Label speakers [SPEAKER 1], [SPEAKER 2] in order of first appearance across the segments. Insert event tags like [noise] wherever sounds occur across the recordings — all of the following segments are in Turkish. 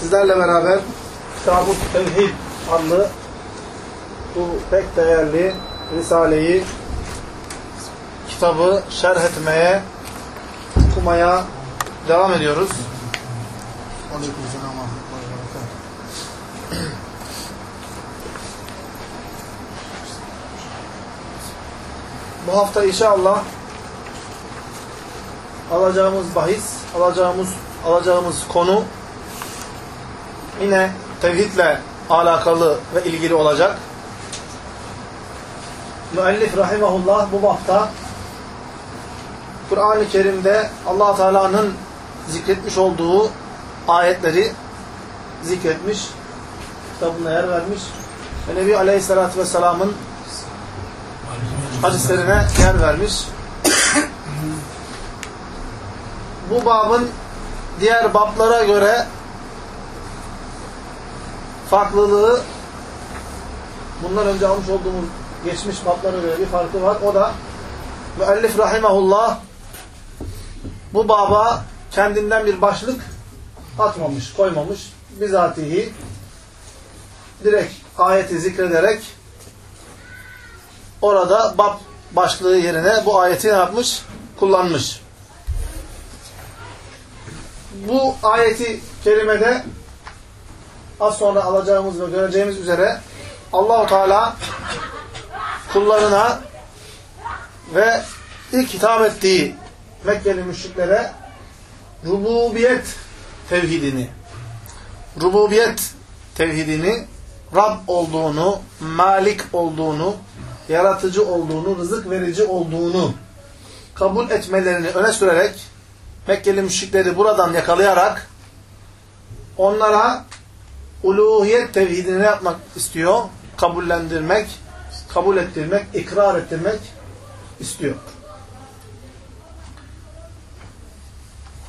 [SPEAKER 1] sizlerle beraber Kitab-ı Tevhid adlı bu pek değerli Risale'yi kitabı şerh etmeye, okumaya devam ediyoruz. Bu hafta inşallah alacağımız bahis, alacağımız alacağımız konu yine tevhidle alakalı ve ilgili olacak. Müellif rahimahullah bu hafta Kur'an-ı Kerim'de allah Teala'nın zikretmiş olduğu ayetleri zikretmiş, kitabına yer vermiş ve Nebi Aleyhisselatü Vesselam'ın hadislerine yer vermiş. Bu babın diğer bablara göre farklılığı bundan önce almış olduğumuz geçmiş bablara göre bir farkı var. O da müellif rahimahullah bu baba kendinden bir başlık atmamış, koymamış. Bizatihi direkt ayeti zikrederek orada bab başlığı yerine bu ayeti ne yapmış? Kullanmış. Bu ayeti kerimede az sonra alacağımız ve göreceğimiz üzere Allahu Teala kullarına ve ilk hitap ettiği Mekkeli müşriklere rububiyet tevhidini rububiyet tevhidini Rab olduğunu, Malik olduğunu, yaratıcı olduğunu, rızık verici olduğunu kabul etmelerini öne sürerek Mekkeli müşrikleri buradan yakalayarak onlara uluhiyet tevhidini yapmak istiyor? Kabullendirmek, kabul ettirmek, ikrar ettirmek istiyor.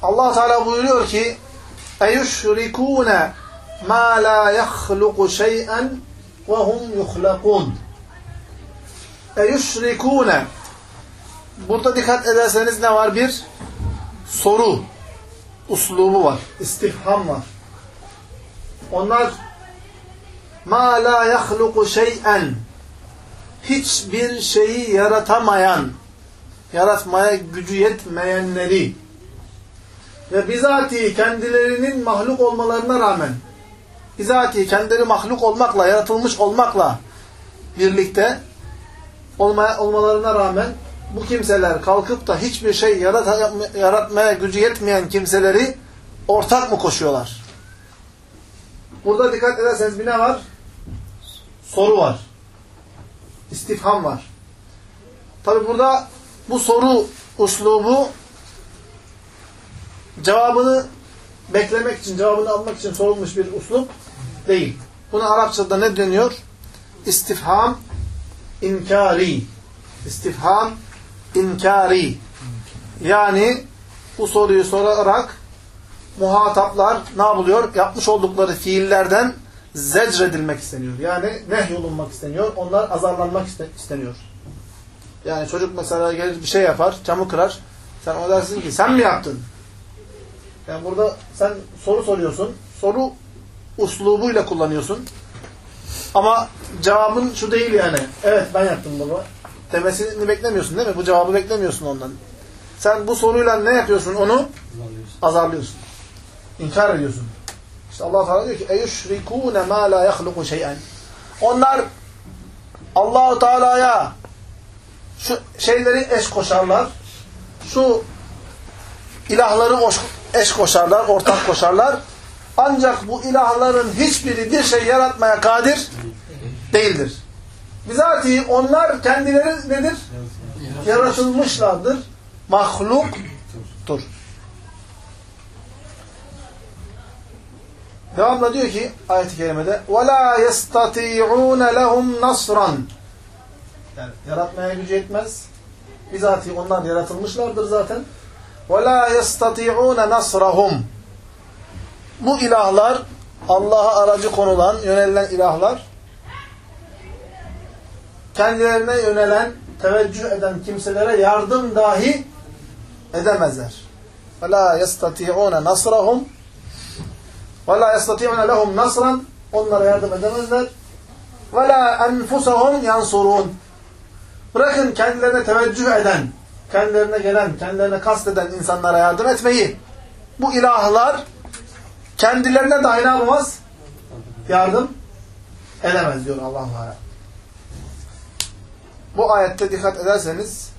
[SPEAKER 1] Allah Teala buyuruyor ki: "Eyüşrikûne ma la yahluku şey'en ve hum yuhlakun." Eyüşrikûne Burada dikkat ederseniz ne var? Bir soru uslubu var, istifham var. Onlar ma la yahluku şey'en hiçbir şeyi yaratamayan yaratmaya gücü yetmeyenleri ve bizatihi kendilerinin mahluk olmalarına rağmen bizatihi kendileri mahluk olmakla, yaratılmış olmakla birlikte olmaya, olmalarına rağmen bu kimseler kalkıp da hiçbir şey yarat yaratmaya gücü yetmeyen kimseleri ortak mı koşuyorlar? Burada dikkat ederseniz bir ne var? Soru var. İstifham var. Tabi burada bu soru uslubu cevabını beklemek için, cevabını almak için sorulmuş bir uslup değil. Buna Arapçada ne deniyor? İstifham inkari. İstifham inkari. Yani bu soruyu sorarak muhataplar ne yapılıyor? Yapmış oldukları fiillerden zecredilmek isteniyor. Yani nehyolunmak isteniyor. Onlar azarlanmak isteniyor. Yani çocuk mesela gelir bir şey yapar, camı kırar. Sen ona dersin ki sen mi yaptın? Yani burada sen soru soruyorsun. Soru uslubuyla kullanıyorsun. Ama cevabın şu değil yani. Evet ben yaptım baba. Demesini beklemiyorsun değil mi? Bu cevabı beklemiyorsun ondan. Sen bu soruyla ne yapıyorsun? Onu azarlıyorsun. İnkar ediyorsun. İşte Allah Teala diyor ki eyüşrikûne mâ lâ yahluku şey'en. Onlar Allahu Teala'ya şu şeyleri eş koşarlar. Şu ilahları eş koşarlar, ortak koşarlar. Ancak bu ilahların hiçbiri bir şey yaratmaya kadir değildir. Bizatihi onlar kendileri nedir? Yaratılmışlardır. Mahluktur. Devamla diyor ki ayet-i kerimede وَلَا يَسْتَطِيعُونَ لَهُمْ نَصْرًا Yani yaratmaya gücü yetmez. Bizatihi onlar yaratılmışlardır zaten. وَلَا يَسْتَطِيعُونَ نَصْرَهُمْ Bu ilahlar Allah'a aracı konulan, yönelilen ilahlar kendilerine yönelen, teveccüh eden kimselere yardım dahi edemezler. وَلَا يَسْتَطِيعُونَ نَصْرَهُمْ وَلَا يَسْتَطِعُونَ لَهُمْ نَصْرًا Onlara yardım edemezler. وَلَا أَنْفُسَهُمْ يَنْصُرُونَ Bırakın kendilerine teveccüh eden, kendilerine gelen, kendilerine kasteden insanlara yardım etmeyi. Bu ilahlar kendilerine dahi ne yapamaz? Yardım edemez diyor Allah Teala. Bu ayette dikkat ederseniz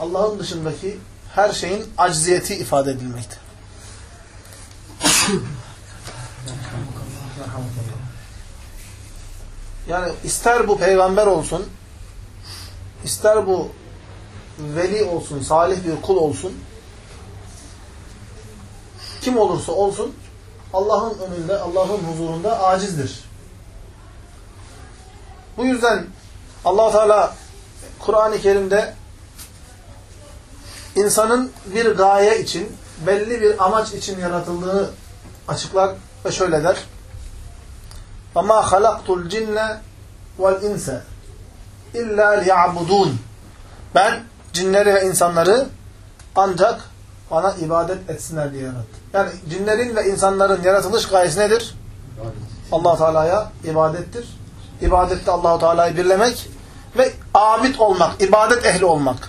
[SPEAKER 1] Allah'ın dışındaki her şeyin acziyeti ifade edilmekte. Yani ister bu peygamber olsun, ister bu veli olsun, salih bir kul olsun, kim olursa olsun, Allah'ın önünde, Allah'ın huzurunda acizdir. Bu yüzden allah Teala Kur'an-ı Kerim'de insanın bir gaye için, belli bir amaç için yaratıldığını açıklar ve şöyle der. وَمَا خَلَقْتُ الْجِنَّ وَالْاِنْسَ اِلَّا لِيَعْبُدُونَ Ben cinleri ve insanları ancak bana ibadet etsinler diye yarattım. Yani cinlerin ve insanların yaratılış gayesi nedir? allah Teala'ya ibadettir. İbadette allah Teala'yı birlemek ve abid olmak, ibadet ehli olmak.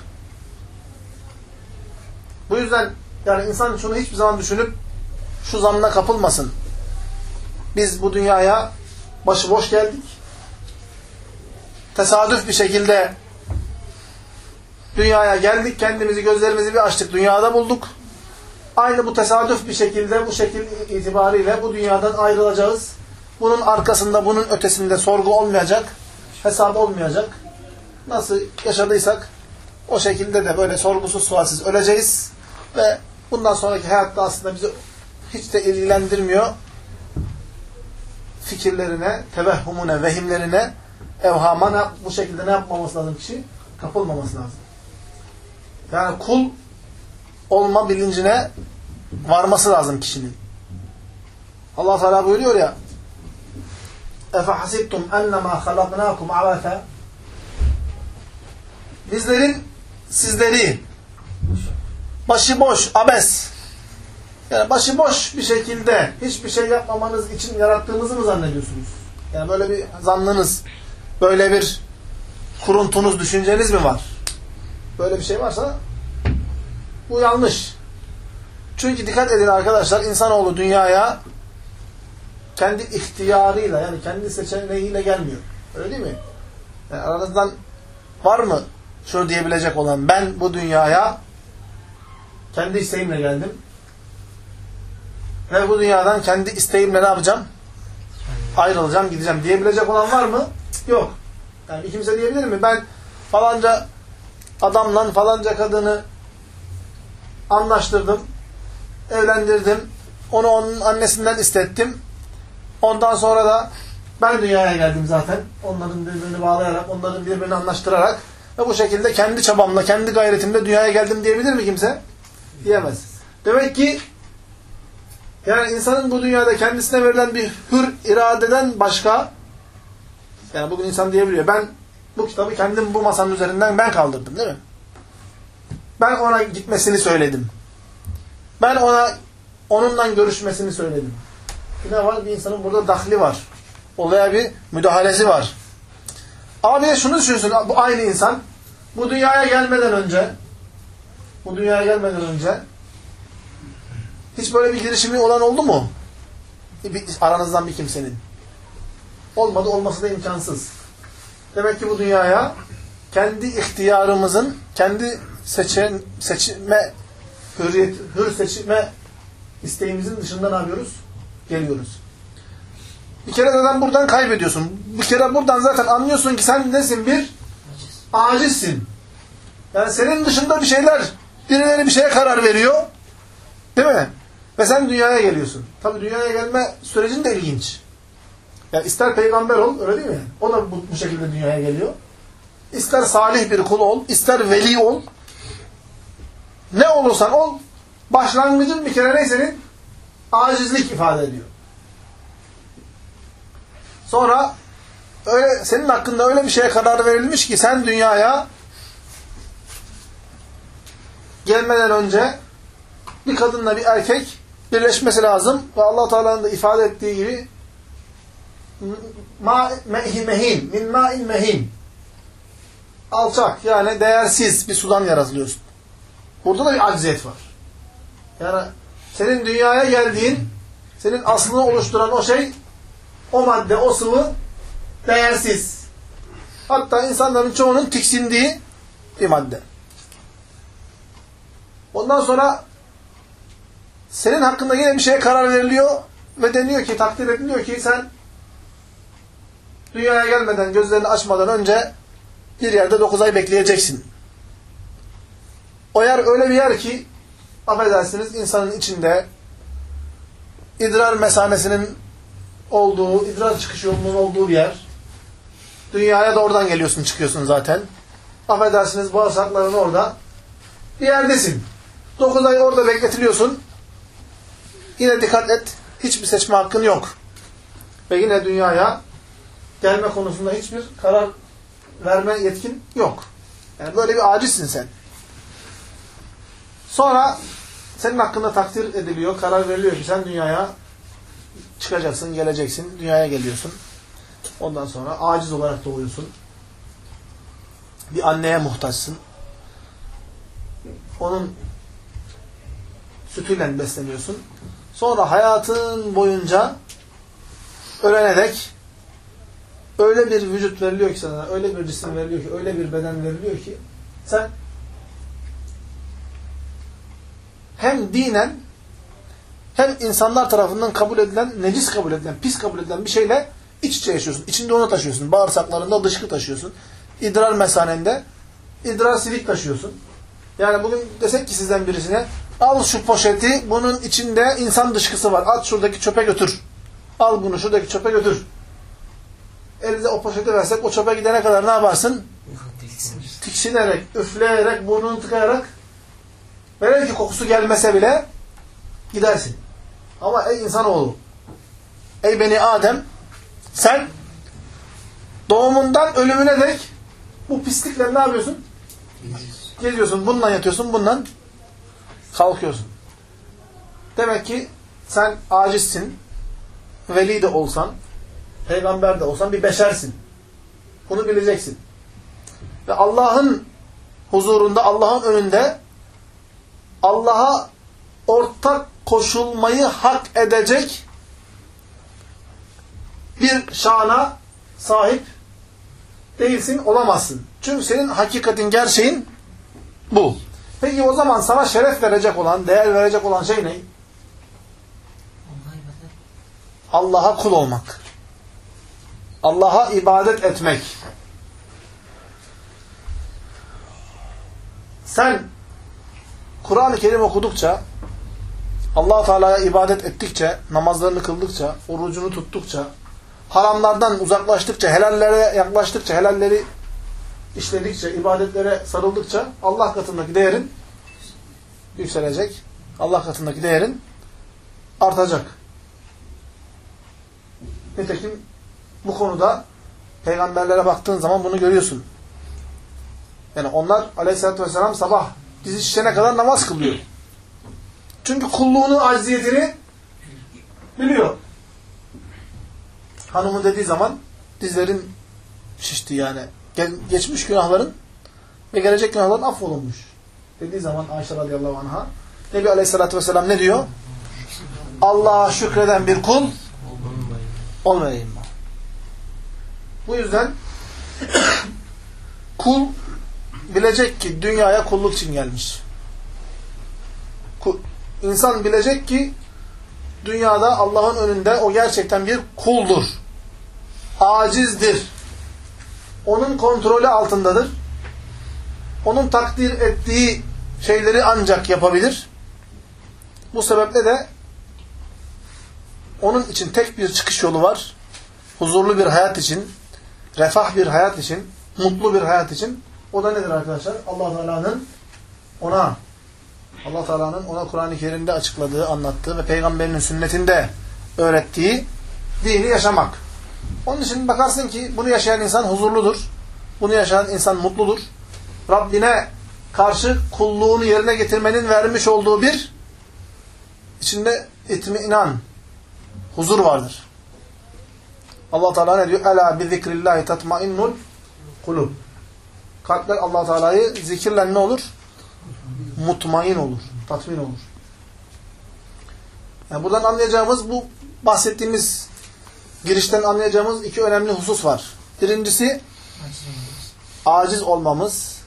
[SPEAKER 1] Bu yüzden yani insan şunu hiçbir zaman düşünüp şu zannına kapılmasın. Biz bu dünyaya başıboş geldik. Tesadüf bir şekilde dünyaya geldik. Kendimizi, gözlerimizi bir açtık. Dünyada bulduk. Aynı bu tesadüf bir şekilde, bu şekil itibariyle bu dünyadan ayrılacağız. Bunun arkasında, bunun ötesinde sorgu olmayacak. Hesap olmayacak. Nasıl yaşadıysak o şekilde de böyle sorgusuz sualsiz öleceğiz. Ve bundan sonraki hayatta aslında bizi hiç de ilgilendirmiyor. Fikirlerine, tevehhumune, vehimlerine, evhama bu şekilde ne yapmaması lazım kişi? Kapılmaması lazım. Yani kul olma bilincine varması lazım kişinin. Allah Teala buyuruyor ya Efe hasibtum ennemâ halaknâkum abâfe Bizlerin sizleri başıboş, abes yani başıboş bir şekilde hiçbir şey yapmamanız için yarattığınızı mı zannediyorsunuz? Yani böyle bir zannınız, böyle bir kuruntunuz, düşünceniz mi var? Böyle bir şey varsa bu yanlış. Çünkü dikkat edin arkadaşlar, insanoğlu dünyaya kendi ihtiyarıyla yani kendi seçeneğiyle gelmiyor. Öyle değil mi? Yani aranızdan var mı şunu diyebilecek olan ben bu dünyaya kendi isteğimle geldim. Ve bu dünyadan kendi isteğimle ne yapacağım? Ayrılacağım, gideceğim diyebilecek olan var mı? Yok. Yani bir kimse diyebilir mi? Ben falanca adamla falanca kadını anlaştırdım, evlendirdim, onu onun annesinden istettim. Ondan sonra da ben dünyaya geldim zaten. Onların birbirini bağlayarak, onların birbirini anlaştırarak ve bu şekilde kendi çabamla, kendi gayretimle dünyaya geldim diyebilir mi kimse? Diyemez. Demek ki yani insanın bu dünyada kendisine verilen bir hür iradeden başka yani bugün insan diyebiliyor ben bu kitabı kendim bu masanın üzerinden ben kaldırdım değil mi? Ben ona gitmesini söyledim. Ben ona onunla görüşmesini söyledim. Ne var? Bir insanın burada dahli var. Olaya bir müdahalesi var. Ama bir de şunu düşünsün. Bu aynı insan bu dünyaya gelmeden önce bu dünyaya gelmeden önce hiç böyle bir girişimi olan oldu mu? Bir, aranızdan bir kimsenin. Olmadı. Olması da imkansız. Demek ki bu dünyaya kendi ihtiyarımızın, kendi seçen, seçme, hürriyet, hür seçme isteğimizin dışında ne yapıyoruz? Geliyoruz. Bir kere zaten buradan kaybediyorsun. Bir kere buradan zaten anlıyorsun ki sen nesin? Bir acizsin. Yani senin dışında bir şeyler, birileri bir şeye karar veriyor. Değil mi? Ve sen dünyaya geliyorsun. Tabi dünyaya gelme sürecin de ilginç. Yani ister peygamber ol, öyle değil mi? O da bu, bu şekilde dünyaya geliyor. İster salih bir kul ol, ister veli ol. Ne olursan ol, başlangıcın bir kere ne senin? Acizlik ifade ediyor. Sonra öyle senin hakkında öyle bir şeye karar verilmiş ki sen dünyaya gelmeden önce bir kadınla bir erkek birleşmesi lazım ve Allah Teala'nın da ifade ettiği gibi ma mehin min ma'in mehin alçak yani değersiz bir sudan yaratılıyorsun. Burada da bir acziyet var. Yani senin dünyaya geldiğin, senin aslını oluşturan o şey, o madde, o sıvı değersiz. Hatta insanların çoğunun tiksindiği bir madde. Ondan sonra senin hakkında yine bir şeye karar veriliyor ve deniyor ki, takdir ediliyor ki sen dünyaya gelmeden, gözlerini açmadan önce bir yerde dokuz ay bekleyeceksin. O yer öyle bir yer ki affedersiniz insanın içinde idrar mesanesinin olduğu, idrar çıkış yolunun olduğu bir yer. Dünyaya da oradan geliyorsun, çıkıyorsun zaten. Affedersiniz bağırsakların orada. Bir yerdesin. Dokuz ay orada bekletiliyorsun. Yine dikkat et. Hiçbir seçme hakkın yok. Ve yine dünyaya gelme konusunda hiçbir karar verme yetkin yok. Yani böyle bir acizsin sen. Sonra senin hakkında takdir ediliyor, karar veriliyor ki sen dünyaya çıkacaksın, geleceksin, dünyaya geliyorsun. Ondan sonra aciz olarak doğuyorsun. Bir anneye muhtaçsın. Onun sütüyle besleniyorsun. Sonra hayatın boyunca ölene dek öyle bir vücut veriliyor ki sana, öyle bir cisim veriliyor ki, öyle bir beden veriliyor ki sen hem dinen hem insanlar tarafından kabul edilen, necis kabul edilen, pis kabul edilen bir şeyle iç içe yaşıyorsun. İçinde onu taşıyorsun. Bağırsaklarında dışkı taşıyorsun. İdrar mesanende idrar silik taşıyorsun. Yani bugün desek ki sizden birisine al şu poşeti bunun içinde insan dışkısı var. At şuradaki çöpe götür. Al bunu şuradaki çöpe götür. Elinize o poşeti versek o çöpe gidene kadar ne yaparsın? Tiksinerek, üfleyerek, burnunu tıkayarak velev kokusu gelmese bile gidersin. Ama ey insanoğlu, ey beni Adem, sen doğumundan ölümüne dek bu pislikle ne yapıyorsun? Geziyorsun, bundan yatıyorsun, bundan kalkıyorsun. Demek ki sen acizsin, veli de olsan, peygamber de olsan bir beşersin. Bunu bileceksin. Ve Allah'ın huzurunda, Allah'ın önünde Allah'a ortak koşulmayı hak edecek bir şana sahip değilsin, olamazsın. Çünkü senin hakikatin, gerçeğin bu. Peki o zaman sana şeref verecek olan, değer verecek olan şey ne? Allah'a kul olmak. Allah'a ibadet etmek. Sen Kur'an-ı Kerim okudukça, allah Teala'ya ibadet ettikçe, namazlarını kıldıkça, orucunu tuttukça, haramlardan uzaklaştıkça, helallere yaklaştıkça, helalleri işledikçe, ibadetlere sarıldıkça Allah katındaki değerin yükselecek. Allah katındaki değerin artacak. Nitekim bu konuda peygamberlere baktığın zaman bunu görüyorsun. Yani onlar aleyhissalatü vesselam sabah dizi şişene kadar namaz kılıyor. Çünkü kulluğunun acziyetini biliyor. Hanımı dediği zaman dizlerin şişti yani. Geçmiş günahların ve gelecek günahların affolunmuş. Dediği zaman Ayşe radıyallahu anh'a Nebi aleyhissalatü vesselam ne diyor? Allah'a şükreden bir kul olmayayım mı? Bu yüzden [coughs] kul bilecek ki dünyaya kulluk için gelmiş. İnsan bilecek ki dünyada Allah'ın önünde o gerçekten bir kuldur. Acizdir. Onun kontrolü altındadır. Onun takdir ettiği şeyleri ancak yapabilir. Bu sebeple de onun için tek bir çıkış yolu var. Huzurlu bir hayat için, refah bir hayat için, mutlu bir hayat için. O da nedir arkadaşlar? Allah Teala'nın ona Allah Teala'nın ona Kur'an-ı Kerim'de açıkladığı, anlattığı ve peygamberinin sünnetinde öğrettiği dini yaşamak. Onun için bakarsın ki bunu yaşayan insan huzurludur. Bunu yaşayan insan mutludur. Rabbine karşı kulluğunu yerine getirmenin vermiş olduğu bir içinde itminan, huzur vardır. Allah Teala ne diyor? Ela bi zikrillahi tatmainnul kulub. Kalpler Allah Teala'yı zikirle ne olur? Mutmain olur, tatmin olur. Yani buradan anlayacağımız bu bahsettiğimiz girişten anlayacağımız iki önemli husus var. Birincisi aciz olmamız.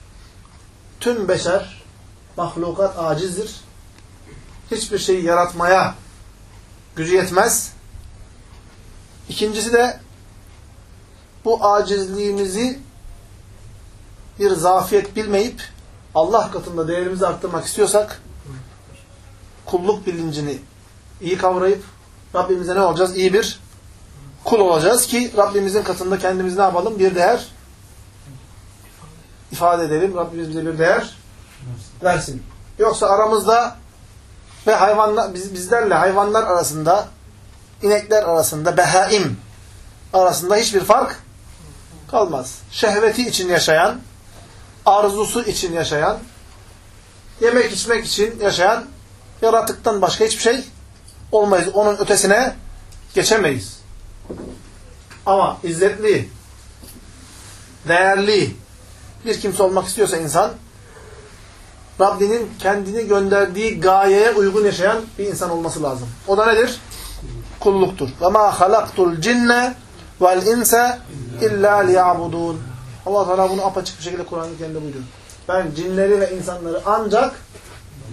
[SPEAKER 1] Tüm beşer, mahlukat acizdir. Hiçbir şeyi yaratmaya gücü yetmez. İkincisi de bu acizliğimizi bir zafiyet bilmeyip Allah katında değerimizi arttırmak istiyorsak kulluk bilincini iyi kavrayıp Rabbimize ne olacağız? İyi bir kul olacağız ki Rabbimizin katında kendimizi ne yapalım? Bir değer ifade edelim. Rabbimiz bize bir değer versin. Yoksa aramızda ve hayvanlar biz, bizlerle hayvanlar arasında inekler arasında behaim arasında hiçbir fark kalmaz. Şehveti için yaşayan arzusu için yaşayan yemek içmek için yaşayan yaratıktan başka hiçbir şey olmayız. Onun ötesine geçemeyiz. Ama izzetli, değerli bir kimse olmak istiyorsa insan Rabbinin kendini gönderdiği gayeye uygun yaşayan bir insan olması lazım. O da nedir? Kulluktur. Halaktul cinne vel insa illa liya'budun. Allah Teala bunu apaçık bir şekilde Kur'an-ı buyuruyor. Ben cinleri ve insanları ancak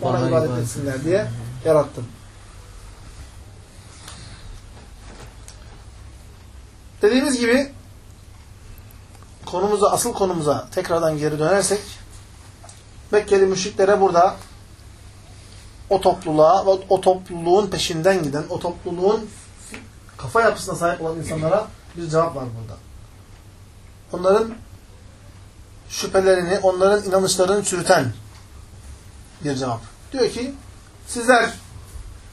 [SPEAKER 1] ona ibadet etsinler diye yarattım. Dediğimiz gibi konumuza, asıl konumuza tekrardan geri dönersek Mekkeli müşriklere burada o topluluğa ve o topluluğun peşinden giden, o topluluğun kafa yapısına sahip olan insanlara bir cevap var burada. Onların şüphelerini, onların inanışlarını çürüten bir cevap. Diyor ki, sizler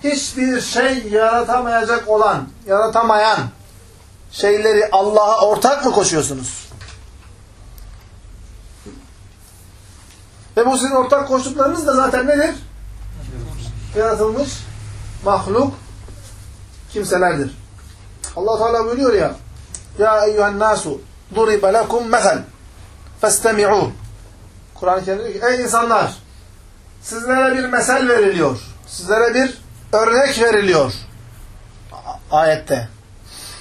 [SPEAKER 1] hiçbir şey yaratamayacak olan, yaratamayan şeyleri Allah'a ortak mı koşuyorsunuz? Ve bu sizin ortak koştuklarınız da zaten nedir? Yaratılmış mahluk kimselerdir. Allah Teala buyuruyor ya Ya eyyühen nasu duribe lekum mehel festemi'u Kur'an-ı Kerim'de diyor ki ey insanlar sizlere bir mesel veriliyor. Sizlere bir örnek veriliyor. Ayette.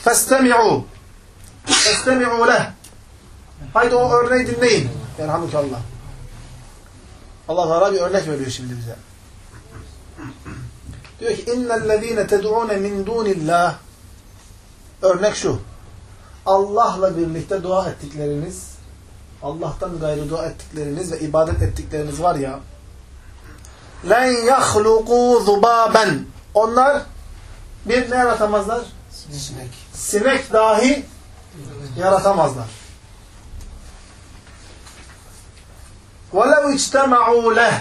[SPEAKER 1] Festemi'u Festemi'u leh Haydi o örneği dinleyin. Yerhamukallah. Allah Teala bir örnek veriyor şimdi bize. Diyor ki innellezîne ted'ûne min dûnillah Örnek şu. Allah'la birlikte dua ettikleriniz, Allah'tan gayrı dua ettikleriniz ve ibadet ettikleriniz var ya, len yahluku zubaben. Onlar bir ne yaratamazlar?
[SPEAKER 2] Sinek
[SPEAKER 1] Sinek dahi yaratamazlar. وَلَوْ اِجْتَمَعُوا لَهِ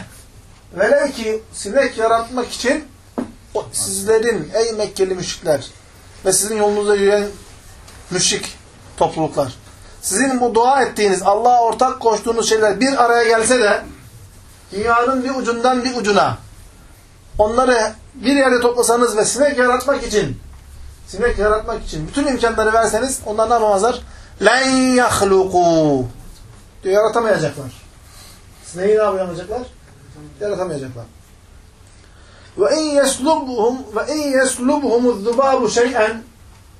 [SPEAKER 1] Velev ki sinek yaratmak için o, sizlerin ey Mekkeli müşrikler ve sizin yolunuzda yürüyen müşrik topluluklar. Sizin bu dua ettiğiniz, Allah'a ortak koştuğunuz şeyler bir araya gelse de dünyanın bir ucundan bir ucuna onları bir yerde toplasanız ve sinek yaratmak için sinek yaratmak için bütün imkanları verseniz onlar ne yapamazlar? لَنْ يَخْلُقُوا diyor, yaratamayacaklar. Sineği ne yapamayacaklar? Yaratamayacaklar. Ve in yeslubhum ve in yeslubhum zubabu şey'en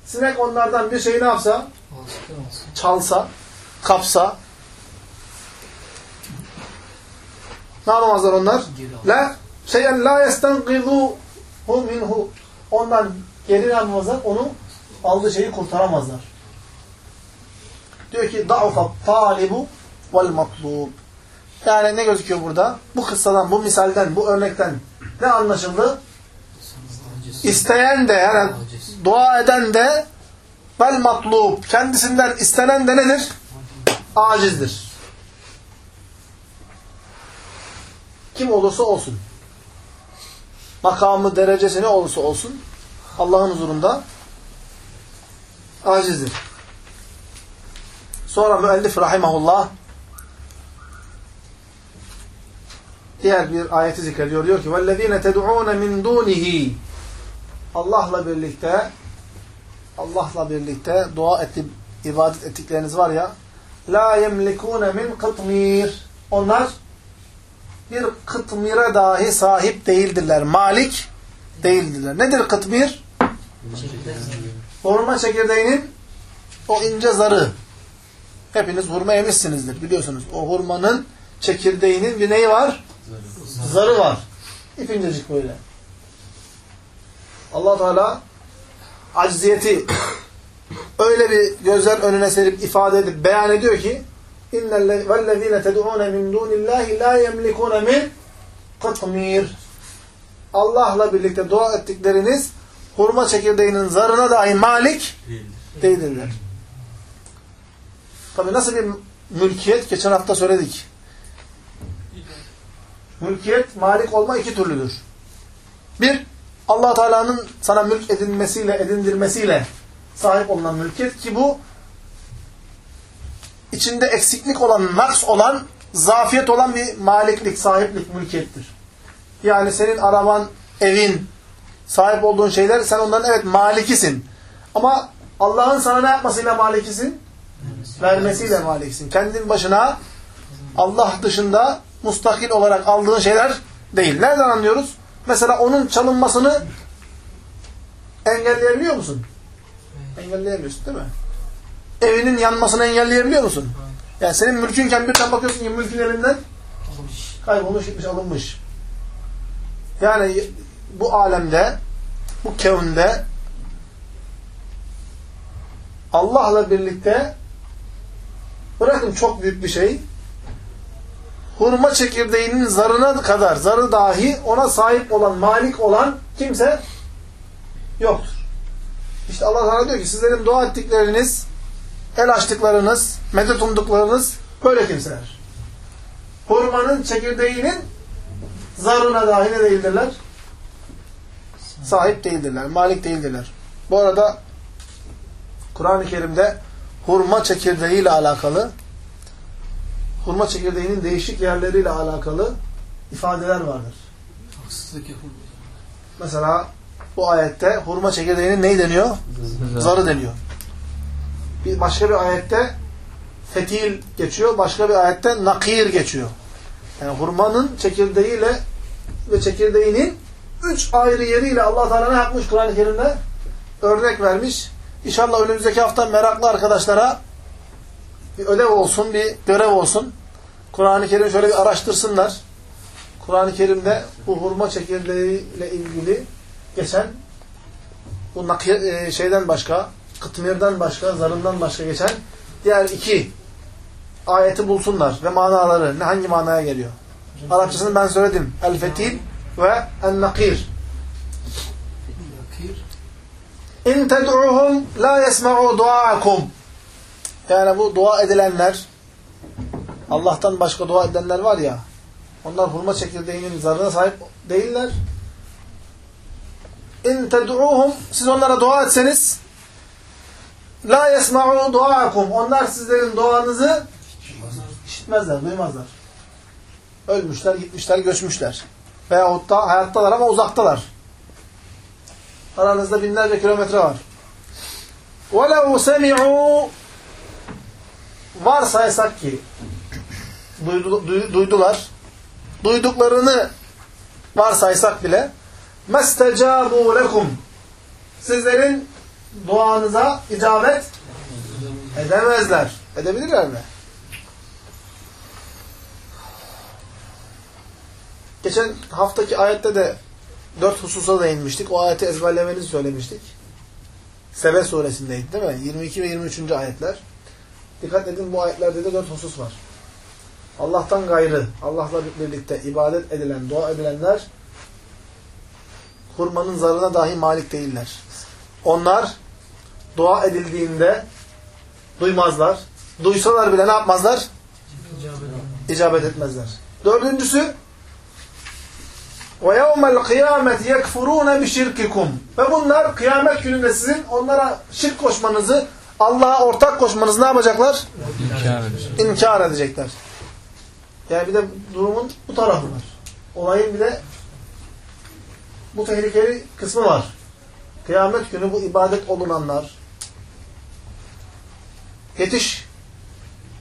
[SPEAKER 1] sinek onlardan bir şey ne yapsa? Çalsa, kapsa ne yapamazlar onlar? La şey'en la yestenqizuhu minhu ondan geri ne yapamazlar? Onu aldığı şeyi kurtaramazlar. Diyor ki da'ufa talibu vel matlub. Yani ne gözüküyor burada? Bu kıssadan, bu misalden, bu örnekten ne anlaşıldı? İsteyen de yani dua eden de vel matlub. Kendisinden istenen de nedir? Acizdir. Kim olursa olsun. Makamı, derecesi ne olursa olsun Allah'ın huzurunda acizdir. Sonra müellif rahimahullah diğer bir ayeti zikrediyor. Diyor ki وَالَّذ۪ينَ تَدْعُونَ مِنْ دُونِهِ Allah'la birlikte Allah'la birlikte dua etip ibadet ettikleriniz var ya la yemlikune min kıtmir onlar bir kıtmire dahi sahip değildirler. Malik değildirler. Nedir kıtmir? Hurma çekirdeğinin o ince zarı. Hepiniz hurma yemişsinizdir biliyorsunuz. O hurmanın çekirdeğinin bir neyi var? Zarı var. İpincecik böyle. allah Teala acziyeti öyle bir gözler önüne serip ifade edip beyan ediyor ki وَالَّذ۪ينَ تَدْعُونَ مِنْ دُونِ اللّٰهِ لَا يَمْلِكُونَ مِنْ قَطْمِيرٍ Allah'la birlikte dua ettikleriniz hurma çekirdeğinin zarına dahi malik değildirler. Tabi nasıl bir mülkiyet? Geçen hafta söyledik. Mülkiyet, malik olma iki türlüdür. Bir, allah Teala'nın sana mülk edinmesiyle, edindirmesiyle sahip olunan mülkiyet ki bu içinde eksiklik olan, naks olan, zafiyet olan bir maliklik, sahiplik, mülkiyettir. Yani senin araban, evin, sahip olduğun şeyler, sen onların evet malikisin. Ama Allah'ın sana ne yapmasıyla malikisin? Vermesiyle malikisin. Kendin başına Allah dışında mustakil olarak aldığın şeyler değil. Nereden anlıyoruz? Mesela onun çalınmasını engelleyebiliyor musun? Engelleyemiyorsun değil mi? Evinin yanmasını engelleyebiliyor musun? Yani senin mülkünken birden bakıyorsun ki mülkün elinden kaybolmuş, gitmiş, alınmış. Yani bu alemde, bu kevnde Allah'la birlikte bırakın çok büyük bir şey hurma çekirdeğinin zarına kadar, zarı dahi ona sahip olan, malik olan kimse yoktur. İşte Allah Teala diyor ki sizlerin dua ettikleriniz, el açtıklarınız, medet umduklarınız böyle kimseler. Hurmanın çekirdeğinin zarına dahi ne değildirler? Sahip değildirler, malik değildirler. Bu arada Kur'an-ı Kerim'de hurma çekirdeğiyle alakalı hurma çekirdeğinin değişik yerleriyle alakalı ifadeler vardır.
[SPEAKER 2] Haksızlık yapılmıyor.
[SPEAKER 1] Mesela bu ayette hurma çekirdeğinin neyi deniyor? Zarı deniyor. Bir başka bir ayette fetil geçiyor, başka bir ayette nakir geçiyor. Yani hurmanın çekirdeğiyle ve çekirdeğinin üç ayrı yeriyle Allah Teala ne yapmış Kur'an-ı Kerim'de? Örnek vermiş. İnşallah önümüzdeki hafta meraklı arkadaşlara bir ödev olsun, bir görev olsun. Kur'an-ı Kerim şöyle bir araştırsınlar. Kur'an-ı Kerim'de bu hurma çekirdeğiyle ilgili geçen bu e, şeyden başka, kıtmirden başka, zarından başka geçen diğer iki ayeti bulsunlar ve manaları ne hangi manaya geliyor? Arapçasını ben söyledim. El-fetil ve en-nakir.
[SPEAKER 2] Nakir.
[SPEAKER 1] İn ted'uhum la yesma'u dua'akum. Yani bu dua edilenler Allah'tan başka dua edenler var ya Onlar hurma çekirdeğinin zarına sahip değiller. İn ted'uhum siz onlara dua etseniz la yesma'u duaakum. Onlar sizlerin duanızı işitmezler, duymazlar. Ölmüşler, gitmişler, göçmüşler. Veyahut da hayattalar ama uzaktalar. Aranızda binlerce kilometre var. وَلَوْ سَمِعُوا Varsaysak ki duydu, duydular, duyduklarını varsaysak bile مَسْتَجَابُوا لَكُمْ Sizlerin duanıza icabet edemezler. Edebilirler mi? Geçen haftaki ayette de dört hususa değinmiştik. O ayeti ezberlemenizi söylemiştik. Sebe suresindeydi değil mi? 22 ve 23. ayetler. Dikkat edin bu ayetlerde de dört husus var. Allah'tan gayrı, Allah'la birlikte ibadet edilen, dua edilenler hurmanın zarına dahi malik değiller. Onlar dua edildiğinde duymazlar. Duysalar bile ne yapmazlar? İcabet etmezler. Dördüncüsü ve yevmel kıyameti yekfurûne bi şirkikum. Ve bunlar kıyamet gününde sizin onlara şirk koşmanızı, Allah'a ortak koşmanızı ne yapacaklar?
[SPEAKER 2] İnkar, edecekler.
[SPEAKER 1] İnkar edecekler. Yani bir de durumun bu tarafı var. Olayın bir de bu tehlikeli kısmı var. Kıyamet günü bu ibadet olunanlar, yetiş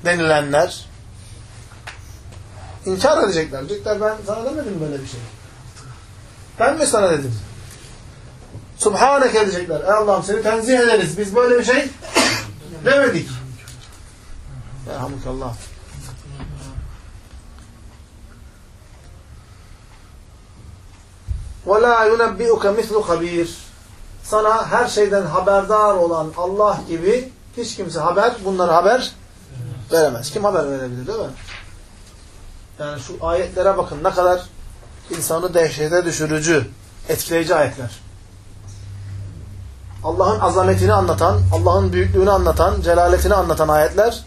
[SPEAKER 1] denilenler inkar edecekler. Diyecekler ben sana demedim böyle bir şey. Ben mi sana dedim? Subhaneke diyecekler. Ey Allah'ım seni tenzih ederiz. Biz böyle bir şey demedik. Elhamdülillah. وَلَا يُنَبِّئُكَ مِثْلُ خَب۪يرٍ Sana her şeyden haberdar olan Allah gibi hiç kimse haber, bunları haber veremez. Kim haber verebilir değil mi? Yani şu ayetlere bakın ne kadar insanı dehşete düşürücü, etkileyici ayetler. Allah'ın azametini anlatan, Allah'ın büyüklüğünü anlatan, celaletini anlatan ayetler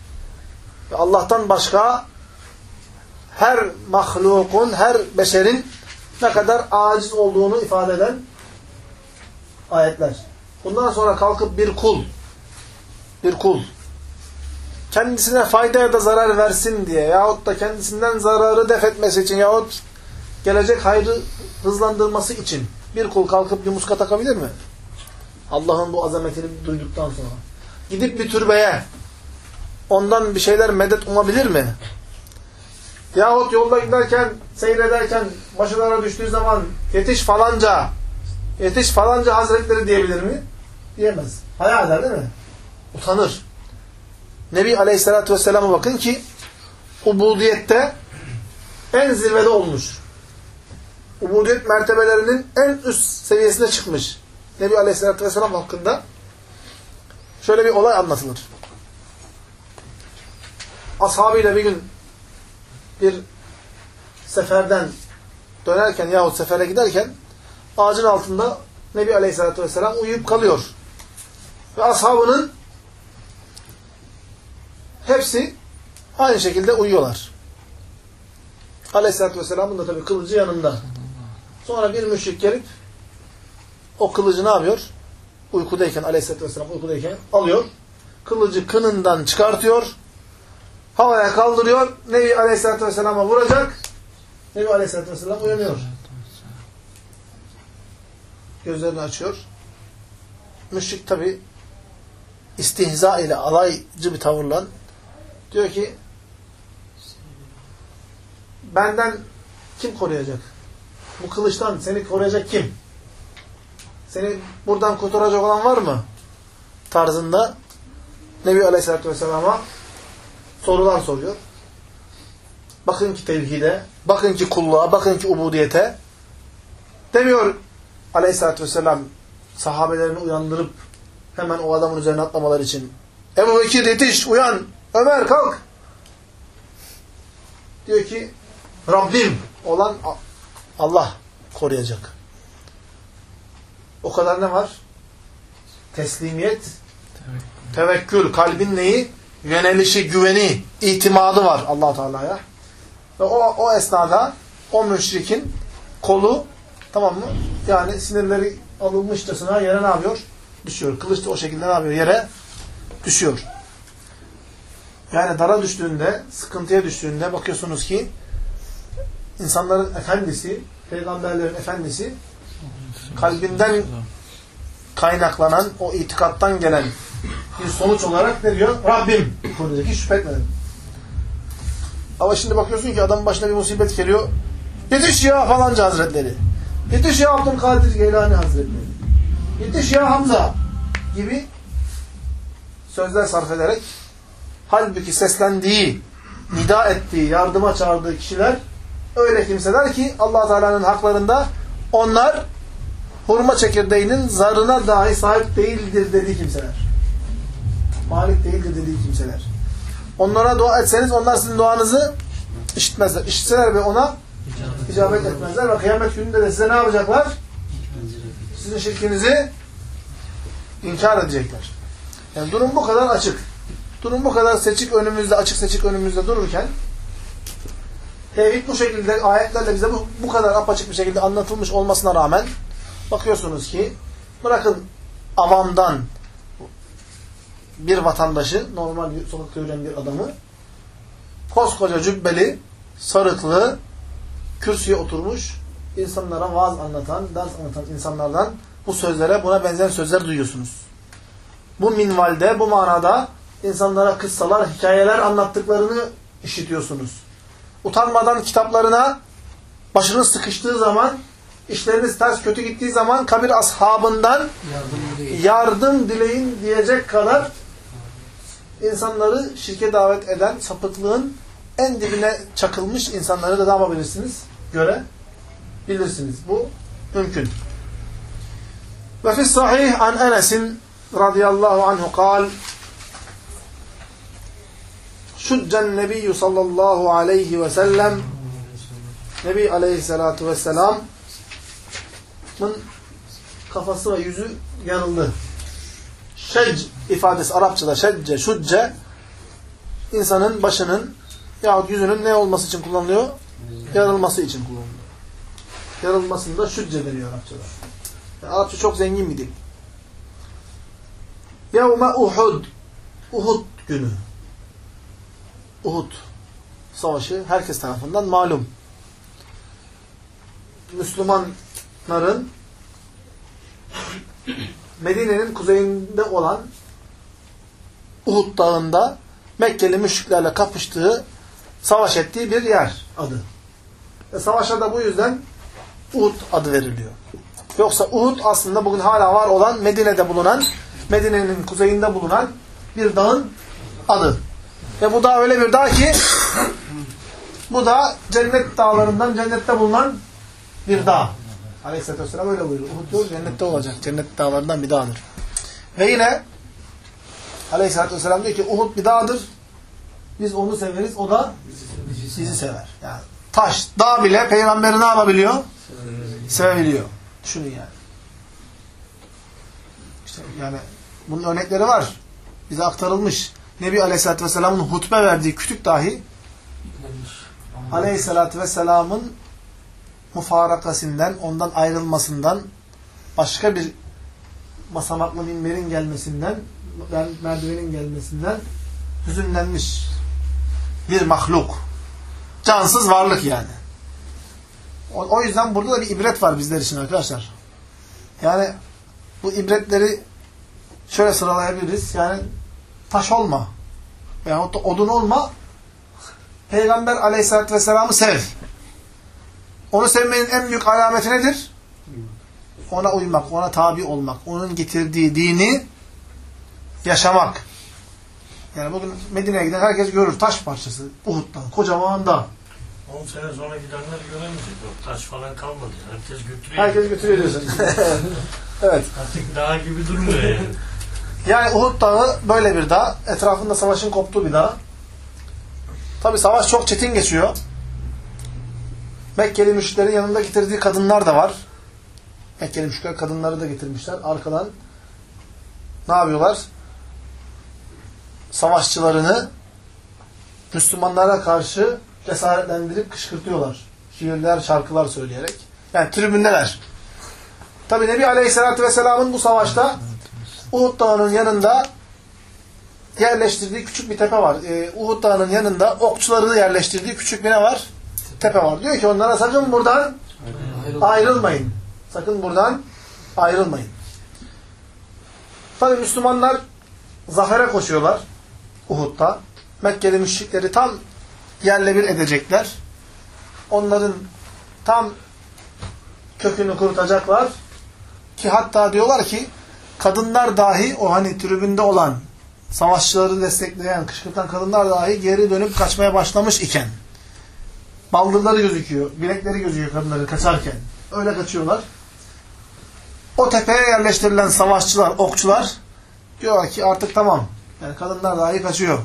[SPEAKER 1] Allah'tan başka her mahlukun, her beşerin ne kadar aciz olduğunu ifade eden ayetler. Bundan sonra kalkıp bir kul, bir kul, kendisine fayda ya da zarar versin diye yahut da kendisinden zararı def etmesi için yahut gelecek hayrı hızlandırması için bir kul kalkıp bir muska takabilir mi? Allah'ın bu azametini duyduktan sonra. Gidip bir türbeye ondan bir şeyler medet umabilir mi? Yahut yolda giderken, seyrederken başılara düştüğü zaman yetiş falanca, yetiş falanca hazretleri diyebilir mi? Diyemez. Hayal eder değil mi? Utanır. Nebi Aleyhisselatü Vesselam'a bakın ki ubudiyette en zirvede olmuş. Ubudiyet mertebelerinin en üst seviyesine çıkmış. Nebi Aleyhisselatü Vesselam hakkında şöyle bir olay anlatılır. Ashabıyla bir gün bir seferden dönerken yahut sefere giderken ağacın altında Nebi Aleyhisselatü Vesselam uyuyup kalıyor. Ve ashabının hepsi aynı şekilde uyuyorlar. Aleyhisselatü Vesselam'ın da tabii kılıcı yanında. Sonra bir müşrik gelip o kılıcı ne yapıyor? Uykudayken, Aleyhisselatü Vesselam uykudayken alıyor. Kılıcı kınından çıkartıyor. Havaya kaldırıyor. Nebi Aleyhisselatü Vesselam'a vuracak. Nebi Aleyhisselatü Vesselam uyanıyor. Gözlerini açıyor. Müşrik tabi istihza ile alaycı bir tavırla diyor ki benden kim koruyacak? Bu kılıçtan seni koruyacak kim? Seni buradan kurtaracak olan var mı? Tarzında Nebi Aleyhisselatü Vesselam'a sorular soruyor. Bakın ki tevhide, bakın ki kulluğa, bakın ki ubudiyete. Demiyor Aleyhisselatü Vesselam sahabelerini uyandırıp hemen o adamın üzerine atlamalar için. Ebu Bekir yetiş, uyan, Ömer kalk. Diyor ki Rabbim olan Allah koruyacak. O kadar ne var? Teslimiyet, tevekkül, kalbin neyi? Yönelişi, güveni, itimadı var allah Teala'ya. Ve o, o esnada o müşrikin kolu tamam mı? Yani sinirleri alınmışçasına yere ne yapıyor? Düşüyor. Kılıç da o şekilde ne yapıyor? Yere düşüyor. Yani dara düştüğünde, sıkıntıya düştüğünde bakıyorsunuz ki insanların efendisi, peygamberlerin efendisi kalbinden kaynaklanan, o itikattan gelen bir sonuç olarak ne diyor? Rabbim konudaki şüphe etmedim. Ama şimdi bakıyorsun ki adamın başına bir musibet geliyor. Yetiş ya falanca hazretleri. Yetiş ya Abdülkadir Geylani hazretleri. Yetiş ya Hamza gibi sözler sarf ederek halbuki seslendiği, nida ettiği, yardıma çağırdığı kişiler öyle kimseler ki allah Teala'nın haklarında onlar hurma çekirdeğinin zarına dahi sahip değildir dediği kimseler. Malik değildir dediği kimseler. Onlara dua etseniz onlar sizin duanızı işitmezler. İşitseler ve ona icabet etmezler ve kıyamet gününde de size ne yapacaklar? Sizin şirkinizi inkar edecekler. Yani durum bu kadar açık. Durum bu kadar seçik önümüzde, açık seçik önümüzde dururken tevhid bu şekilde ayetlerle bize bu, bu kadar apaçık bir şekilde anlatılmış olmasına rağmen bakıyorsunuz ki bırakın avamdan bir vatandaşı, normal bir sokakta yürüyen bir adamı koskoca cübbeli, sarıklı, kürsüye oturmuş insanlara vaaz anlatan, ders anlatan insanlardan bu sözlere, buna benzer sözler duyuyorsunuz. Bu minvalde, bu manada insanlara kıssalar, hikayeler anlattıklarını işitiyorsunuz. Utanmadan kitaplarına başınız sıkıştığı zaman, işleriniz ters kötü gittiği zaman kabir ashabından yardım, dileyin diyecek kadar insanları şirke davet eden sapıklığın en dibine çakılmış insanları da ne yapabilirsiniz? Göre bilirsiniz. Bu mümkün. Ve fi sahih an Enes'in radıyallahu anhu kal Şuccen nebiyyü sallallahu aleyhi ve sellem Nebi aleyhissalatu vesselamın kafası ve yüzü yanıldı. Şecc ifadesi Arapçada şecce, şucce insanın başının yahut yüzünün ne olması için kullanılıyor? Yarılması için kullanılıyor. Yarılmasında şücce deniyor Arapçada. Yani Arapça çok zengin bir dil. Yevme Uhud. Uhud günü. Uhud savaşı herkes tarafından malum. Müslümanların Medine'nin kuzeyinde olan Uhud dağında Mekkeli müşriklerle kapıştığı, savaş ettiği bir yer adı. Ve savaşa da bu yüzden Uhud adı veriliyor. Yoksa Uhud aslında bugün hala var olan Medine'de bulunan, Medine'nin kuzeyinde bulunan bir dağın adı. Ve bu dağ öyle bir dağ ki bu dağ cennet dağlarından cennette bulunan bir dağ. Aleyhisselatü Vesselam öyle buyuruyor. Uhud diyor cennette olacak. Cennet dağlarından bir dağdır. Ve yine Aleyhisselatü Vesselam diyor ki Uhud bir dağdır. Biz onu severiz. O da bizi sever. Yani taş, dağ bile peygamberi ne yapabiliyor? Sevebiliyor. Düşünün yani. İşte yani bunun örnekleri var. Bize aktarılmış. Nebi Aleyhisselatü Vesselam'ın hutbe verdiği kütük dahi Aleyhisselatü Vesselam'ın mufarakasından, ondan ayrılmasından, başka bir basamaklı minberin gelmesinden, merdivenin gelmesinden hüzünlenmiş bir mahluk. Cansız varlık yani. O, yüzden burada da bir ibret var bizler için arkadaşlar. Yani bu ibretleri şöyle sıralayabiliriz. Yani taş olma. Veyahut da odun olma. Peygamber aleyhissalatü vesselam'ı sev. Onu sevmenin en büyük alameti nedir? Ona uymak, ona tabi olmak, onun getirdiği dini yaşamak. Yani bugün Medine'ye giden herkes görür taş parçası Uhud'dan, kocaman da.
[SPEAKER 2] 10 sene sonra gidenler göremeyecek. Yok, taş falan kalmadı. Herkes götürüyor.
[SPEAKER 1] Herkes götürüyor diyorsun. [laughs] evet.
[SPEAKER 2] Artık dağ gibi durmuyor yani.
[SPEAKER 1] Yani Uhud dağı böyle bir dağ. Etrafında savaşın koptuğu bir dağ. Tabi savaş çok çetin geçiyor. Mekkeli müşriklerin yanında getirdiği kadınlar da var. Mekkeli müşrikler kadınları da getirmişler. Arkadan ne yapıyorlar? Savaşçılarını Müslümanlara karşı cesaretlendirip kışkırtıyorlar. şiirler, şarkılar söyleyerek. Yani tribündeler. Tabi Nebi Aleyhisselatü Vesselam'ın bu savaşta Uhud Dağı'nın yanında yerleştirdiği küçük bir tepe var. Ee, Uhud Dağı'nın yanında okçuları yerleştirdiği küçük bir ne var? Tepe var. Diyor ki onlara sakın buradan ayrılmayın. Sakın buradan ayrılmayın. Tabi Müslümanlar zafere koşuyorlar Uhud'da. Mekkeli müşrikleri tam yerle bir edecekler. Onların tam kökünü kurutacaklar. Ki hatta diyorlar ki kadınlar dahi o hani tribünde olan savaşçıları destekleyen, kışkırtan kadınlar dahi geri dönüp kaçmaya başlamış iken baldırları gözüküyor, bilekleri gözüküyor kadınları kaçarken. Öyle kaçıyorlar. O tepeye yerleştirilen savaşçılar, okçular diyorlar ki artık tamam. Yani kadınlar dahi kaçıyor.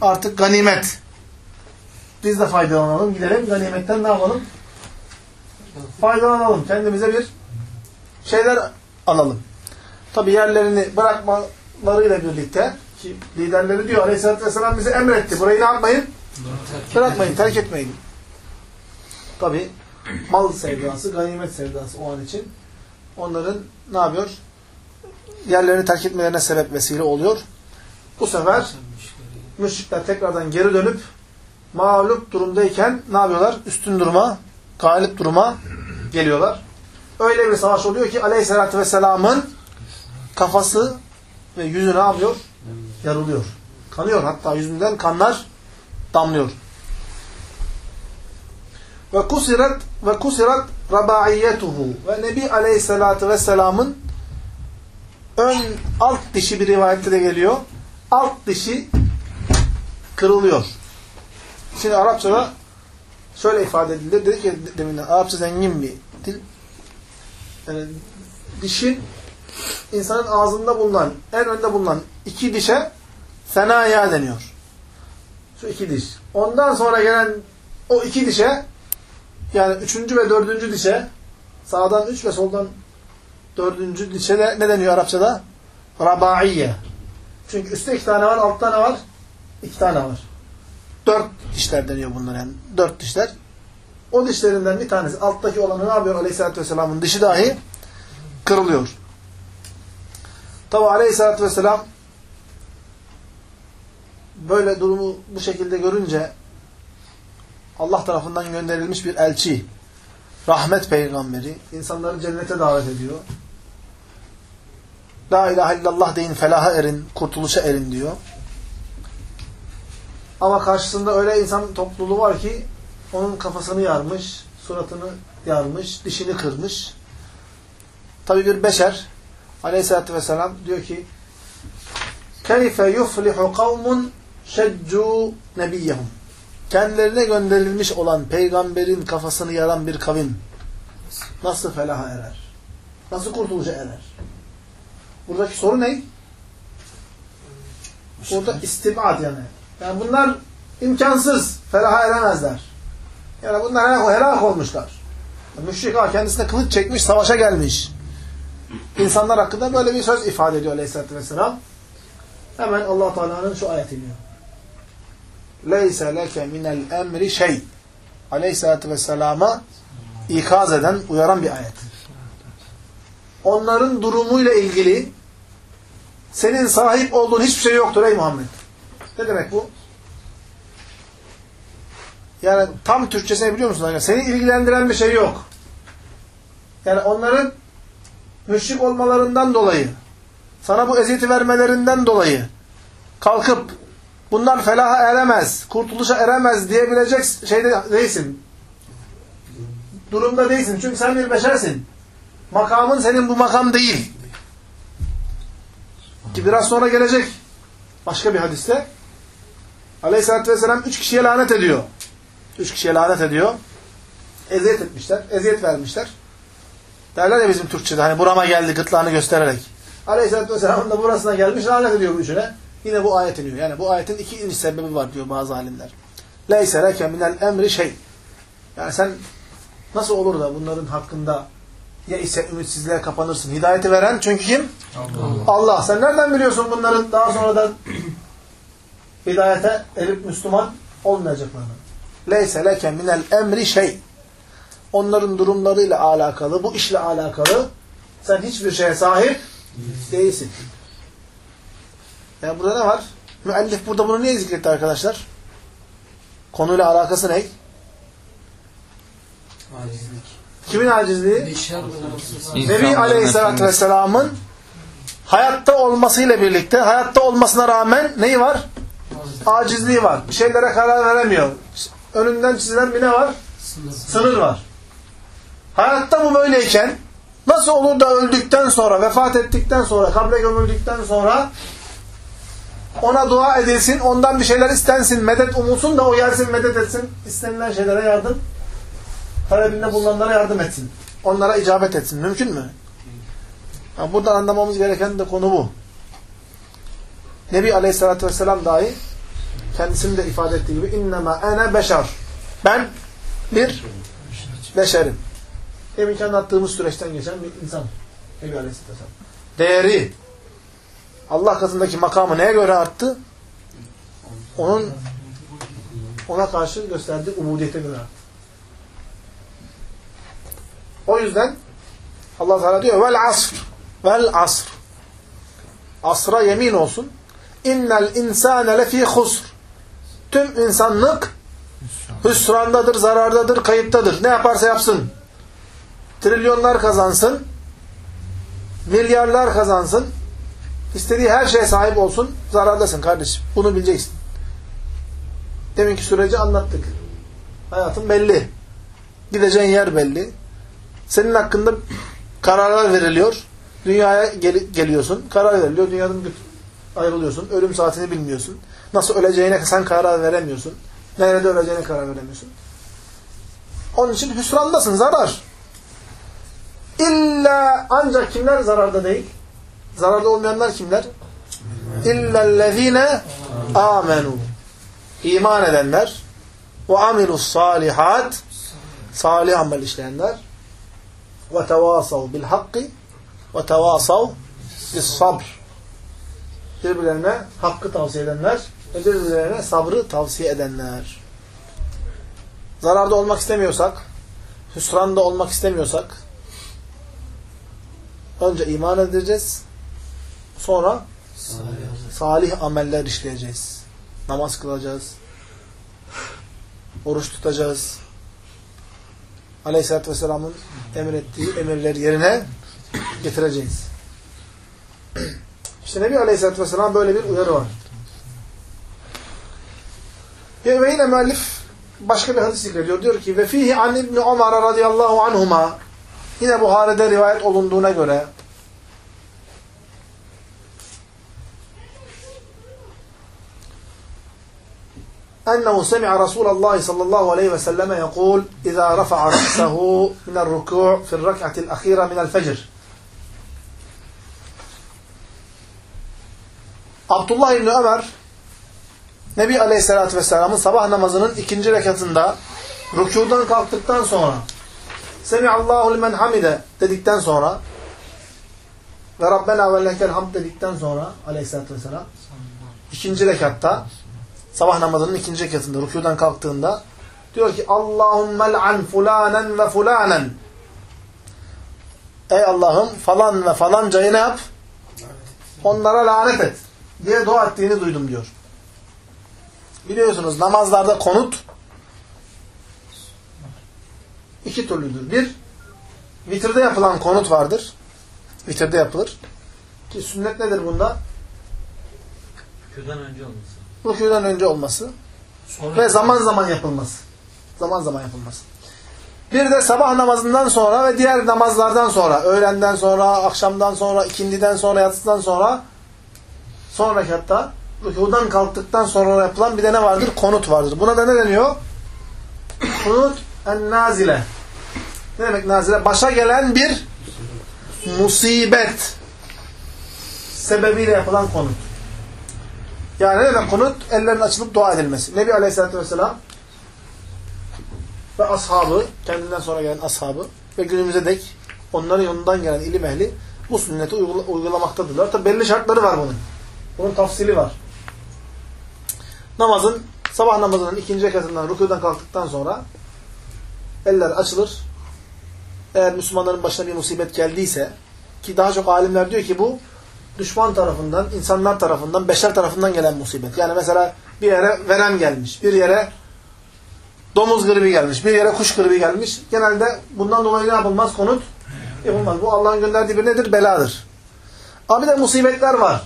[SPEAKER 1] Artık ganimet. Biz de faydalanalım. Gidelim ganimetten ne yapalım? Faydalanalım. Kendimize bir şeyler alalım. Tabi yerlerini bırakmalarıyla birlikte ki liderleri diyor Aleyhisselatü Vesselam bize emretti. Burayı ne yapmayın? Bırakmayın, terk etmeyin. Tabi mal sevdası, ganimet sevdası o an için onların ne yapıyor? Yerlerini terk etmelerine sebep vesile oluyor. Bu sefer müşrikler tekrardan geri dönüp mağlup durumdayken ne yapıyorlar? Üstün duruma, galip duruma geliyorlar. Öyle bir savaş oluyor ki Aleyhisselatü Vesselam'ın kafası ve yüzü ne yapıyor? Yarılıyor. Kanıyor. Hatta yüzünden kanlar damlıyor. Ve kusirat ve kusirat rabaiyetuhu ve Nebi Aleyhisselatü Vesselam'ın ön alt dişi bir rivayette de geliyor. Alt dişi kırılıyor. Şimdi Arapçada şöyle ifade edilir. Dedik ki demin Arapça zengin bir dil. Yani dişin insanın ağzında bulunan, en önde bulunan iki dişe senaya deniyor. Şu iki diş. Ondan sonra gelen o iki dişe yani üçüncü ve dördüncü dişe sağdan üç ve soldan dördüncü dişe de ne deniyor Arapçada? Rabaiye. Çünkü üstte iki tane var, altta ne var? İki tane var. Dört dişler deniyor bunlar yani. Dört dişler. O dişlerinden bir tanesi alttaki olanı ne yapıyor Aleyhisselatü Vesselam'ın dişi dahi kırılıyor. Tabi Aleyhisselatü Vesselam böyle durumu bu şekilde görünce Allah tarafından gönderilmiş bir elçi, rahmet peygamberi, insanları cennete davet ediyor. La ilahe illallah deyin, felaha erin, kurtuluşa erin diyor. Ama karşısında öyle insan topluluğu var ki onun kafasını yarmış, suratını yarmış, dişini kırmış. Tabi bir beşer aleyhissalatü vesselam diyor ki keyfe yuflihu kavmun şeccu nebiyyehum kendilerine gönderilmiş olan peygamberin kafasını yaran bir kavim nasıl felaha erer? Nasıl kurtuluşa erer? Buradaki soru ne? Burada istibad yani. Yani bunlar imkansız. Felaha eremezler. Yani bunlar helak, olmuşlar. Müşrik kendisine kılıç çekmiş, savaşa gelmiş. İnsanlar hakkında böyle bir söz ifade ediyor Aleyhisselatü Vesselam. Hemen allah Teala'nın şu ayet iniyor. Leyse leke minel emri şey. Aleyhisselatü Vesselam'a ikaz eden, uyaran bir ayet. Onların durumuyla ilgili senin sahip olduğun hiçbir şey yoktur ey Muhammed. Ne demek bu? Yani tam Türkçesini biliyor musun? Seni ilgilendiren bir şey yok. Yani onların müşrik olmalarından dolayı, sana bu eziyeti vermelerinden dolayı kalkıp bunlar felaha eremez, kurtuluşa eremez diyebilecek şeyde değilsin. Durumda değilsin. Çünkü sen bir beşersin. Makamın senin bu makam değil. Ki biraz sonra gelecek başka bir hadiste Aleyhisselatü Vesselam üç kişiye lanet ediyor. Üç kişiye lanet ediyor. Eziyet etmişler, eziyet vermişler. Derler ya bizim Türkçe'de hani burama geldi gırtlağını göstererek. Aleyhisselatü Vesselam da burasına gelmiş lanet ediyor bu üçüne. Yine bu ayet iniyor. Yani bu ayetin iki iniş sebebi var diyor bazı alimler. Leyse leke minel emri şey. Yani sen nasıl olur da bunların hakkında ya ise ümitsizliğe kapanırsın. Hidayeti veren çünkü kim? Allah. Allah. Sen nereden biliyorsun bunların daha sonradan hidayete erip Müslüman olmayacaklarını? leyse leke minel emri şey. Onların durumlarıyla alakalı, bu işle alakalı sen hiçbir şeye sahip değilsin. Yani burada ne var? Müellif burada bunu niye zikretti arkadaşlar? Konuyla alakası ne?
[SPEAKER 3] Acizlik.
[SPEAKER 1] Kimin acizliği? Nebi Aleyhisselatü. Vesselam'ın hayatta olmasıyla birlikte, hayatta olmasına rağmen neyi var? Acizliği var. Bir şeylere karar veremiyor. Önünden çizilen bir ne var?
[SPEAKER 3] Sınır.
[SPEAKER 1] Sınır var. Hayatta bu böyleyken nasıl olur da öldükten sonra, vefat ettikten sonra, kabre gömüldükten sonra ona dua edilsin, ondan bir şeyler istensin, medet umulsun da o gelsin medet etsin, istenilen şeylere yardım, talebinde bulunanlara yardım etsin. Onlara icabet etsin. Mümkün mü? Yani buradan anlamamız gereken de konu bu. Nebi Aleyhisselatü Vesselam dahi kendisinin de ifade ettiği gibi innema ene beşer. Ben bir beşerim. Deminki anlattığımız süreçten geçen bir insan. Nebi Aleyhisselatü Vesselam. Değeri Allah katındaki makamı neye göre arttı? Onun ona karşı gösterdiği ubudiyete göre arttı. O yüzden Allah Teala diyor vel asr vel asr asra yemin olsun innel insane lefî husr tüm insanlık hüsrandadır, zarardadır, kayıptadır. Ne yaparsa yapsın. Trilyonlar kazansın, milyarlar kazansın, istediği her şeye sahip olsun, zarardasın kardeşim. Bunu bileceksin. Deminki süreci anlattık. Hayatın belli. Gideceğin yer belli. Senin hakkında kararlar veriliyor. Dünyaya gel geliyorsun. Karar veriliyor. Dünyadan ayrılıyorsun. Ölüm saatini bilmiyorsun. Nasıl öleceğine sen karar veremiyorsun. Nerede öleceğine karar veremiyorsun. Onun için hüsrandasın. Zarar. İlla ancak kimler zararda değil? Zararda olmayanlar kimler? İllellezine amenu. İman edenler ve amilus salihat salih amel işleyenler ve tevasav bil hakkı ve tevasav bis sabr birbirlerine hakkı tavsiye edenler ve birbirlerine sabrı tavsiye edenler. Zararda olmak istemiyorsak, hüsranda olmak istemiyorsak önce iman edeceğiz. Sonra salih ameller işleyeceğiz. Namaz kılacağız. Oruç tutacağız. Aleyhisselatü Vesselam'ın emrettiği emirleri yerine getireceğiz. İşte Nebi Aleyhisselatü Vesselam böyle bir uyarı var. Ve yine müellif başka bir hadis zikrediyor. Diyor ki ve fihi an İbni Ömer radıyallahu anhuma yine Buhari'de rivayet olunduğuna göre أنه سمع رسول الله صلى الله عليه وسلم يقول إذا رفع رأسه من الركوع في الركعة الأخيرة من الفجر Abdullah İbni Ömer Nebi Aleyhisselatü Vesselam'ın sabah namazının ikinci rekatında rükudan kalktıktan sonra Semiallahu limen hamide dedikten sonra ve Rabbena ve lekel hamd dedikten sonra Aleyhisselatü Vesselam ikinci rekatta sabah namazının ikinci rekatında rükudan kalktığında diyor ki Allahümme l'an fulanen ve fulanen Ey Allah'ım falan ve falancayı ne yap? Onlara lanet et diye dua ettiğini duydum diyor. Biliyorsunuz namazlarda konut iki türlüdür. Bir, vitirde yapılan konut vardır. Vitirde yapılır. Ki sünnet nedir bunda?
[SPEAKER 2] Kürdan önce olması.
[SPEAKER 1] Rükûden önce olması
[SPEAKER 2] Sonra
[SPEAKER 1] ve zaman zaman yapılması. Zaman zaman yapılması. Bir de sabah namazından sonra ve diğer namazlardan sonra, öğlenden sonra, akşamdan sonra, ikindiden sonra, yatsıdan sonra son rekatta rükudan kalktıktan sonra yapılan bir de ne vardır? Konut vardır. Buna da ne deniyor? Konut en-nazile. Ne demek nazile? Başa gelen bir musibet sebebiyle yapılan konut. Yani ne demek konut? Ellerin açılıp dua edilmesi. Nebi Aleyhisselatü Vesselam ve ashabı, kendinden sonra gelen ashabı ve günümüze dek onların yolundan gelen ilim ehli bu sünneti uygula uygulamaktadırlar. Tabi belli şartları var bunun. Bunun tafsili var. Namazın Sabah namazının ikinci rekatından, rükudan kalktıktan sonra eller açılır. Eğer Müslümanların başına bir musibet geldiyse ki daha çok alimler diyor ki bu düşman tarafından, insanlar tarafından, beşer tarafından gelen musibet. Yani mesela bir yere verem gelmiş, bir yere domuz gribi gelmiş, bir yere kuş gribi gelmiş. Genelde bundan dolayı ne yapılmaz? Konut yapılmaz. Bu Allah'ın gönderdiği bir nedir? Beladır. Ama bir de musibetler var.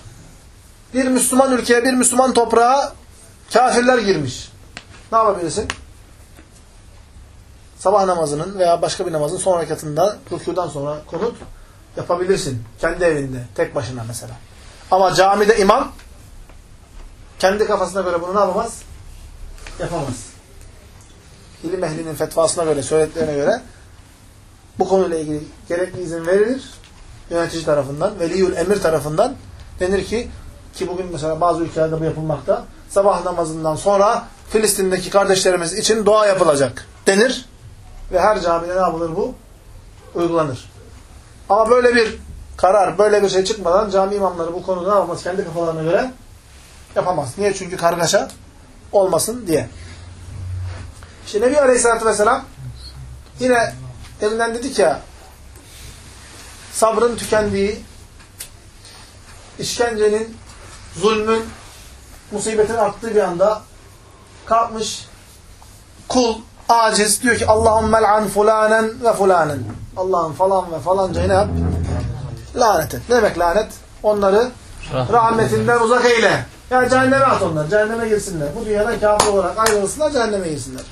[SPEAKER 1] Bir Müslüman ülkeye, bir Müslüman toprağa kafirler girmiş. Ne yapabilirsin? Sabah namazının veya başka bir namazın son rekatında rükudan sonra konut yapabilirsin. Kendi evinde, tek başına mesela. Ama camide imam kendi kafasına göre bunu ne yapamaz? Yapamaz. İlim ehlinin fetvasına göre, söylediklerine göre bu konuyla ilgili gerekli izin verilir yönetici tarafından, veliyül emir tarafından denir ki ki bugün mesela bazı ülkelerde bu yapılmakta sabah namazından sonra Filistin'deki kardeşlerimiz için dua yapılacak denir ve her camide ne yapılır bu? Uygulanır. Ama böyle bir karar, böyle bir şey çıkmadan cami imamları bu konuda ne yapamaz? Kendi kafalarına göre yapamaz. Niye? Çünkü kargaşa olmasın diye. İşte Nebi Aleyhisselatü Vesselam yine elinden dedik ya sabrın tükendiği, işkencenin, zulmün, musibetin arttığı bir anda kalkmış kul, aciz diyor ki Allahümme l'an fulanen ve fulanen. Allah'ın falan ve falancayı ne yap? Lanet et. Ne demek lanet? Onları rahmetinden uzak eyle. Yani cehenneme at onlar. Cehenneme girsinler. Bu dünyadan kafir olarak ayrılsınlar, cehenneme girsinler.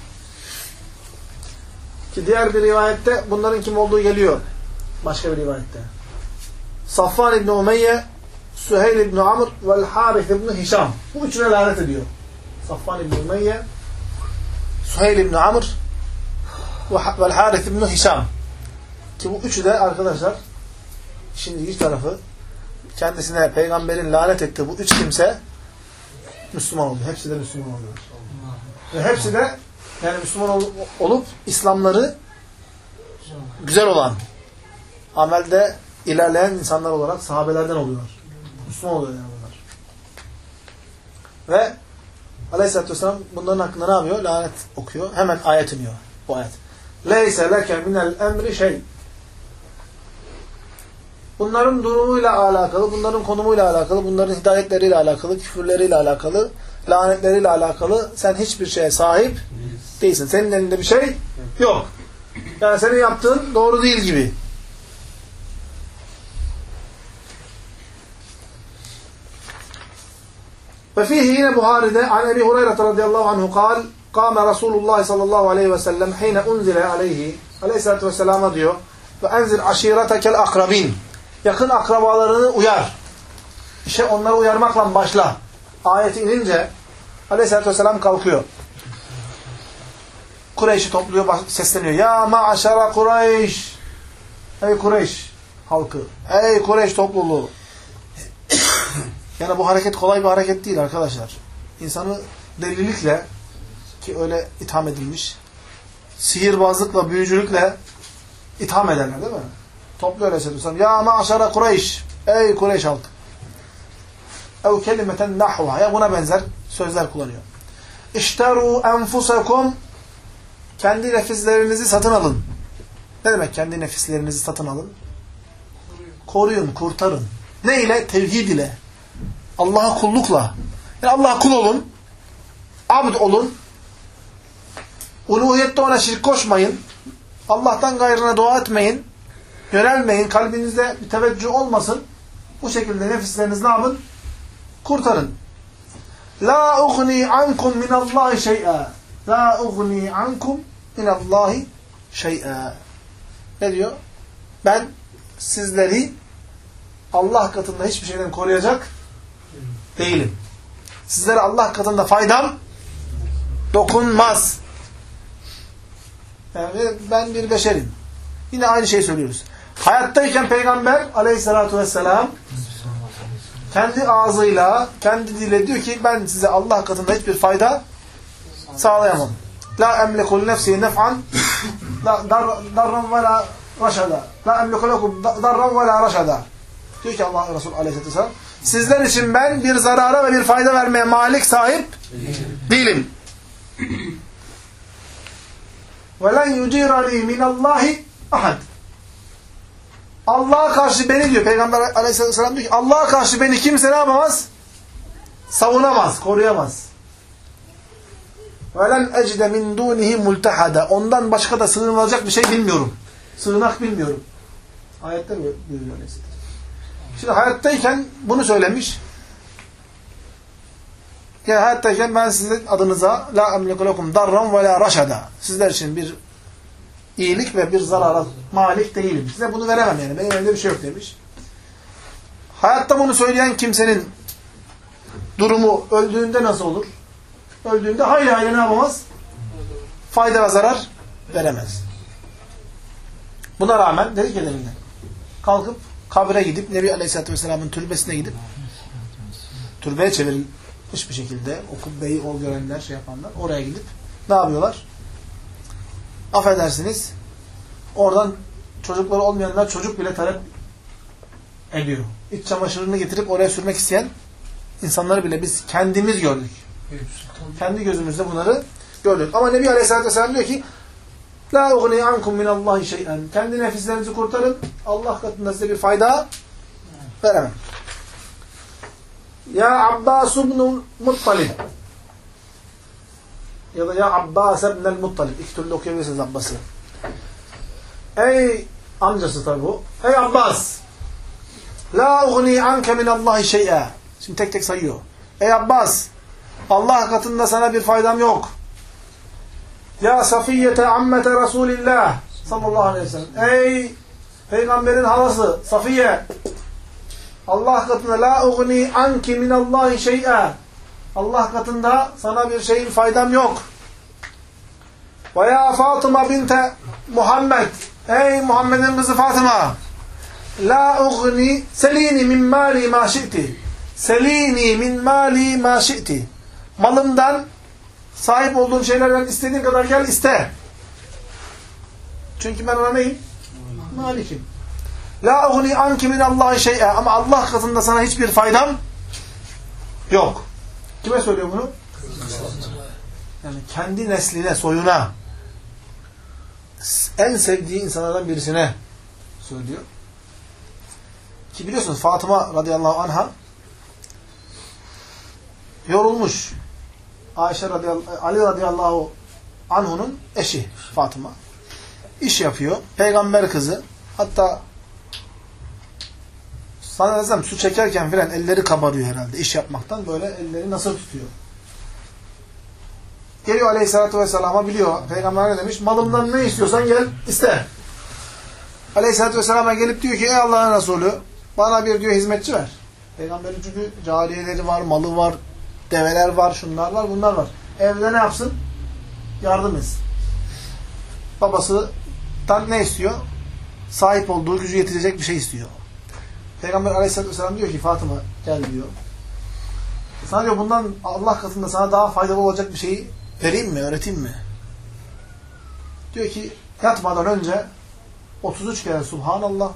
[SPEAKER 1] Ki diğer bir rivayette bunların kim olduğu geliyor. Başka bir rivayette. Safvan İbni Umeyye, Süheyl İbni Amr ve Harith İbni Hişam. Bu üçüne lanet ediyor. Safvan İbni Umeyye, Süheyl İbni Amr ve Harith İbni Hişam. Ki bu üçü de arkadaşlar şimdi ilginç tarafı kendisine peygamberin lanet ettiği bu üç kimse Müslüman oldu. Hepsi de Müslüman oluyor. Ve hepsi de yani Müslüman ol, olup İslamları güzel olan amelde ilerleyen insanlar olarak sahabelerden oluyorlar. Müslüman oluyor yani bunlar. Ve Aleyhisselatü Vesselam bunların hakkında ne yapıyor? Lanet okuyor. Hemen ayet iniyor. Bu ayet. Leyse leke minel emri şey. Bunların durumuyla alakalı, bunların konumuyla alakalı, bunların hidayetleriyle alakalı, küfürleriyle alakalı, lanetleriyle alakalı sen hiçbir şeye sahip değilsin. Senin elinde bir şey yok. Yani senin yaptığın doğru değil gibi. Ve fihi yine Buhari'de an Ebi Hureyre radıyallahu anhu kal Kâme Resulullah sallallahu aleyhi ve sellem heyne unzile aleyhi aleyhissalatü vesselama diyor ve enzir aşiretekel akrabin yakın akrabalarını uyar. İşte onları uyarmakla başla. Ayeti inince aleyhissalatü vesselam kalkıyor. Kureyş'i topluyor, sesleniyor. Ya ma'aşara Kureyş. Ey Kureyş halkı. Ey Kureyş topluluğu. Yani bu hareket kolay bir hareket değil arkadaşlar. İnsanı delilikle ki öyle itham edilmiş. Sihirbazlıkla, büyücülükle itham ederler değil mi? Topluyor Aleyhisselatü Ya ma'aşara Kureyş. Ey Kureyş halkı. Ev kelimeten nahva. Ya buna benzer sözler kullanıyor. İşteru enfusakum kendi nefislerinizi satın alın. Ne demek kendi nefislerinizi satın alın? Koruyun, kurtarın. Ne ile? Tevhid ile. Allah'a kullukla. Yani Allah'a kul olun. Abd olun. Uluhiyette ona şirk koşmayın. Allah'tan gayrına dua etmeyin. Yönelmeyin. Kalbinizde bir teveccüh olmasın. Bu şekilde nefislerinizi ne yapın? Kurtarın. La ugni ankum minallahi şey'a. La ugni ankum minallahi şey'a. Ne diyor? Ben sizleri Allah katında hiçbir şeyden koruyacak değilim. Sizlere Allah katında faydam dokunmaz. Yani ben bir beşerim. Yine aynı şeyi söylüyoruz. Hayattayken Peygamber aleyhissalatu vesselam kendi ağzıyla, kendi diliyle diyor ki ben size Allah katında hiçbir fayda sağlayamam. La emlikul nefsi nef'an darran ve la raşada. La emliku lekum darran ve la raşada. Diyor ki Allah Resulü aleyhisselatü vesselam sizler için ben bir zarara ve bir fayda vermeye malik sahip değilim. وَلَنْ يُجِيرَنِي مِنَ اللّٰهِ ahad. Allah'a karşı beni diyor. Peygamber aleyhisselam diyor ki Allah'a karşı beni kimse ne yapamaz? Savunamaz, koruyamaz. وَلَنْ اَجْدَ مِنْ دُونِهِ مُلْتَحَدًا Ondan başka da sığınılacak bir şey bilmiyorum. Sığınak bilmiyorum. Ayette buyuruyor aleyhisselam. Şimdi hayattayken bunu söylemiş. Yani hayattayken ben sizin adınıza la emliku lekum darran ve la raşada. Sizler için bir iyilik ve bir zarara malik değilim. Size bunu veremem yani. Benim elimde bir şey yok demiş. Hayatta bunu söyleyen kimsenin durumu öldüğünde nasıl olur? Öldüğünde hayli hayli ne yapamaz? Fayda ve zarar veremez. Buna rağmen dedik ya deminden. Kalkıp kabre gidip Nebi Aleyhisselatü Vesselam'ın türbesine gidip türbeye çevrilmiş bir şekilde o kubbeyi o görenler şey yapanlar oraya gidip ne yapıyorlar? Affedersiniz oradan çocukları olmayanlar çocuk bile talep ediyor. İç çamaşırını getirip oraya sürmek isteyen insanları bile biz kendimiz gördük. Kendi gözümüzde bunları gördük. Ama Nebi Aleyhisselatü Vesselam diyor ki La ugni ankum minallahi şey'en. Kendi nefislerinizi kurtarın. Allah katında size bir fayda veremem. Ya Abbas ibn Muttalib. Ya da ya Abbas ibn Muttalib. İki türlü okuyabilirsiniz Abbas'ı. Ey amcası tabi bu. Ey Abbas. La ugni anke minallahi şey'e. Şimdi tek tek sayıyor. Ey Abbas. Allah katında sana bir faydam yok. Ya Safiyete ammete Resulillah sallallahu aleyhi ve sellem. Ey peygamberin halası Safiye. Allah katında la ugni anki minallahi şey'e Allah katında sana bir şeyin faydam yok. Ve ya Fatıma binte Muhammed. Ey Muhammed'in kızı Fatıma. La ugni selini min mali ma şi'ti. Selini min mali ma şi'ti. Malımdan sahip olduğun şeylerden istediğin kadar gel iste. Çünkü ben ona neyim? Malikim. La ugni anki min Allahi şey'e ama Allah katında sana hiçbir faydam yok. Kime söylüyor bunu? Yani kendi nesline, soyuna en sevdiği insanlardan birisine söylüyor. Ki biliyorsunuz Fatıma radıyallahu anha yorulmuş. Ayşe radıyallahu, Ali radıyallahu anhu'nun eşi Fatıma. İş yapıyor. Peygamber kızı. Hatta sanırsam su çekerken filan elleri kabarıyor herhalde iş yapmaktan. Böyle elleri nasıl tutuyor. Geliyor aleyhissalatü vesselama biliyor. Peygamber ne demiş? Malımdan ne istiyorsan gel iste. Aleyhissalatü vesselama gelip diyor ki ey Allah'ın Resulü bana bir diyor hizmetçi ver. Peygamberin çünkü cariyeleri var, malı var, develer var, şunlar var, bunlar var. Evde ne yapsın? Yardım etsin. Babasından ne istiyor? Sahip olduğu gücü yetirecek bir şey istiyor. Peygamber aleyhissalatü vesselam diyor ki Fatıma gel diyor. Sana diyor bundan Allah katında sana daha faydalı olacak bir şeyi vereyim mi, öğreteyim mi? Diyor ki yatmadan önce 33 kere Subhanallah,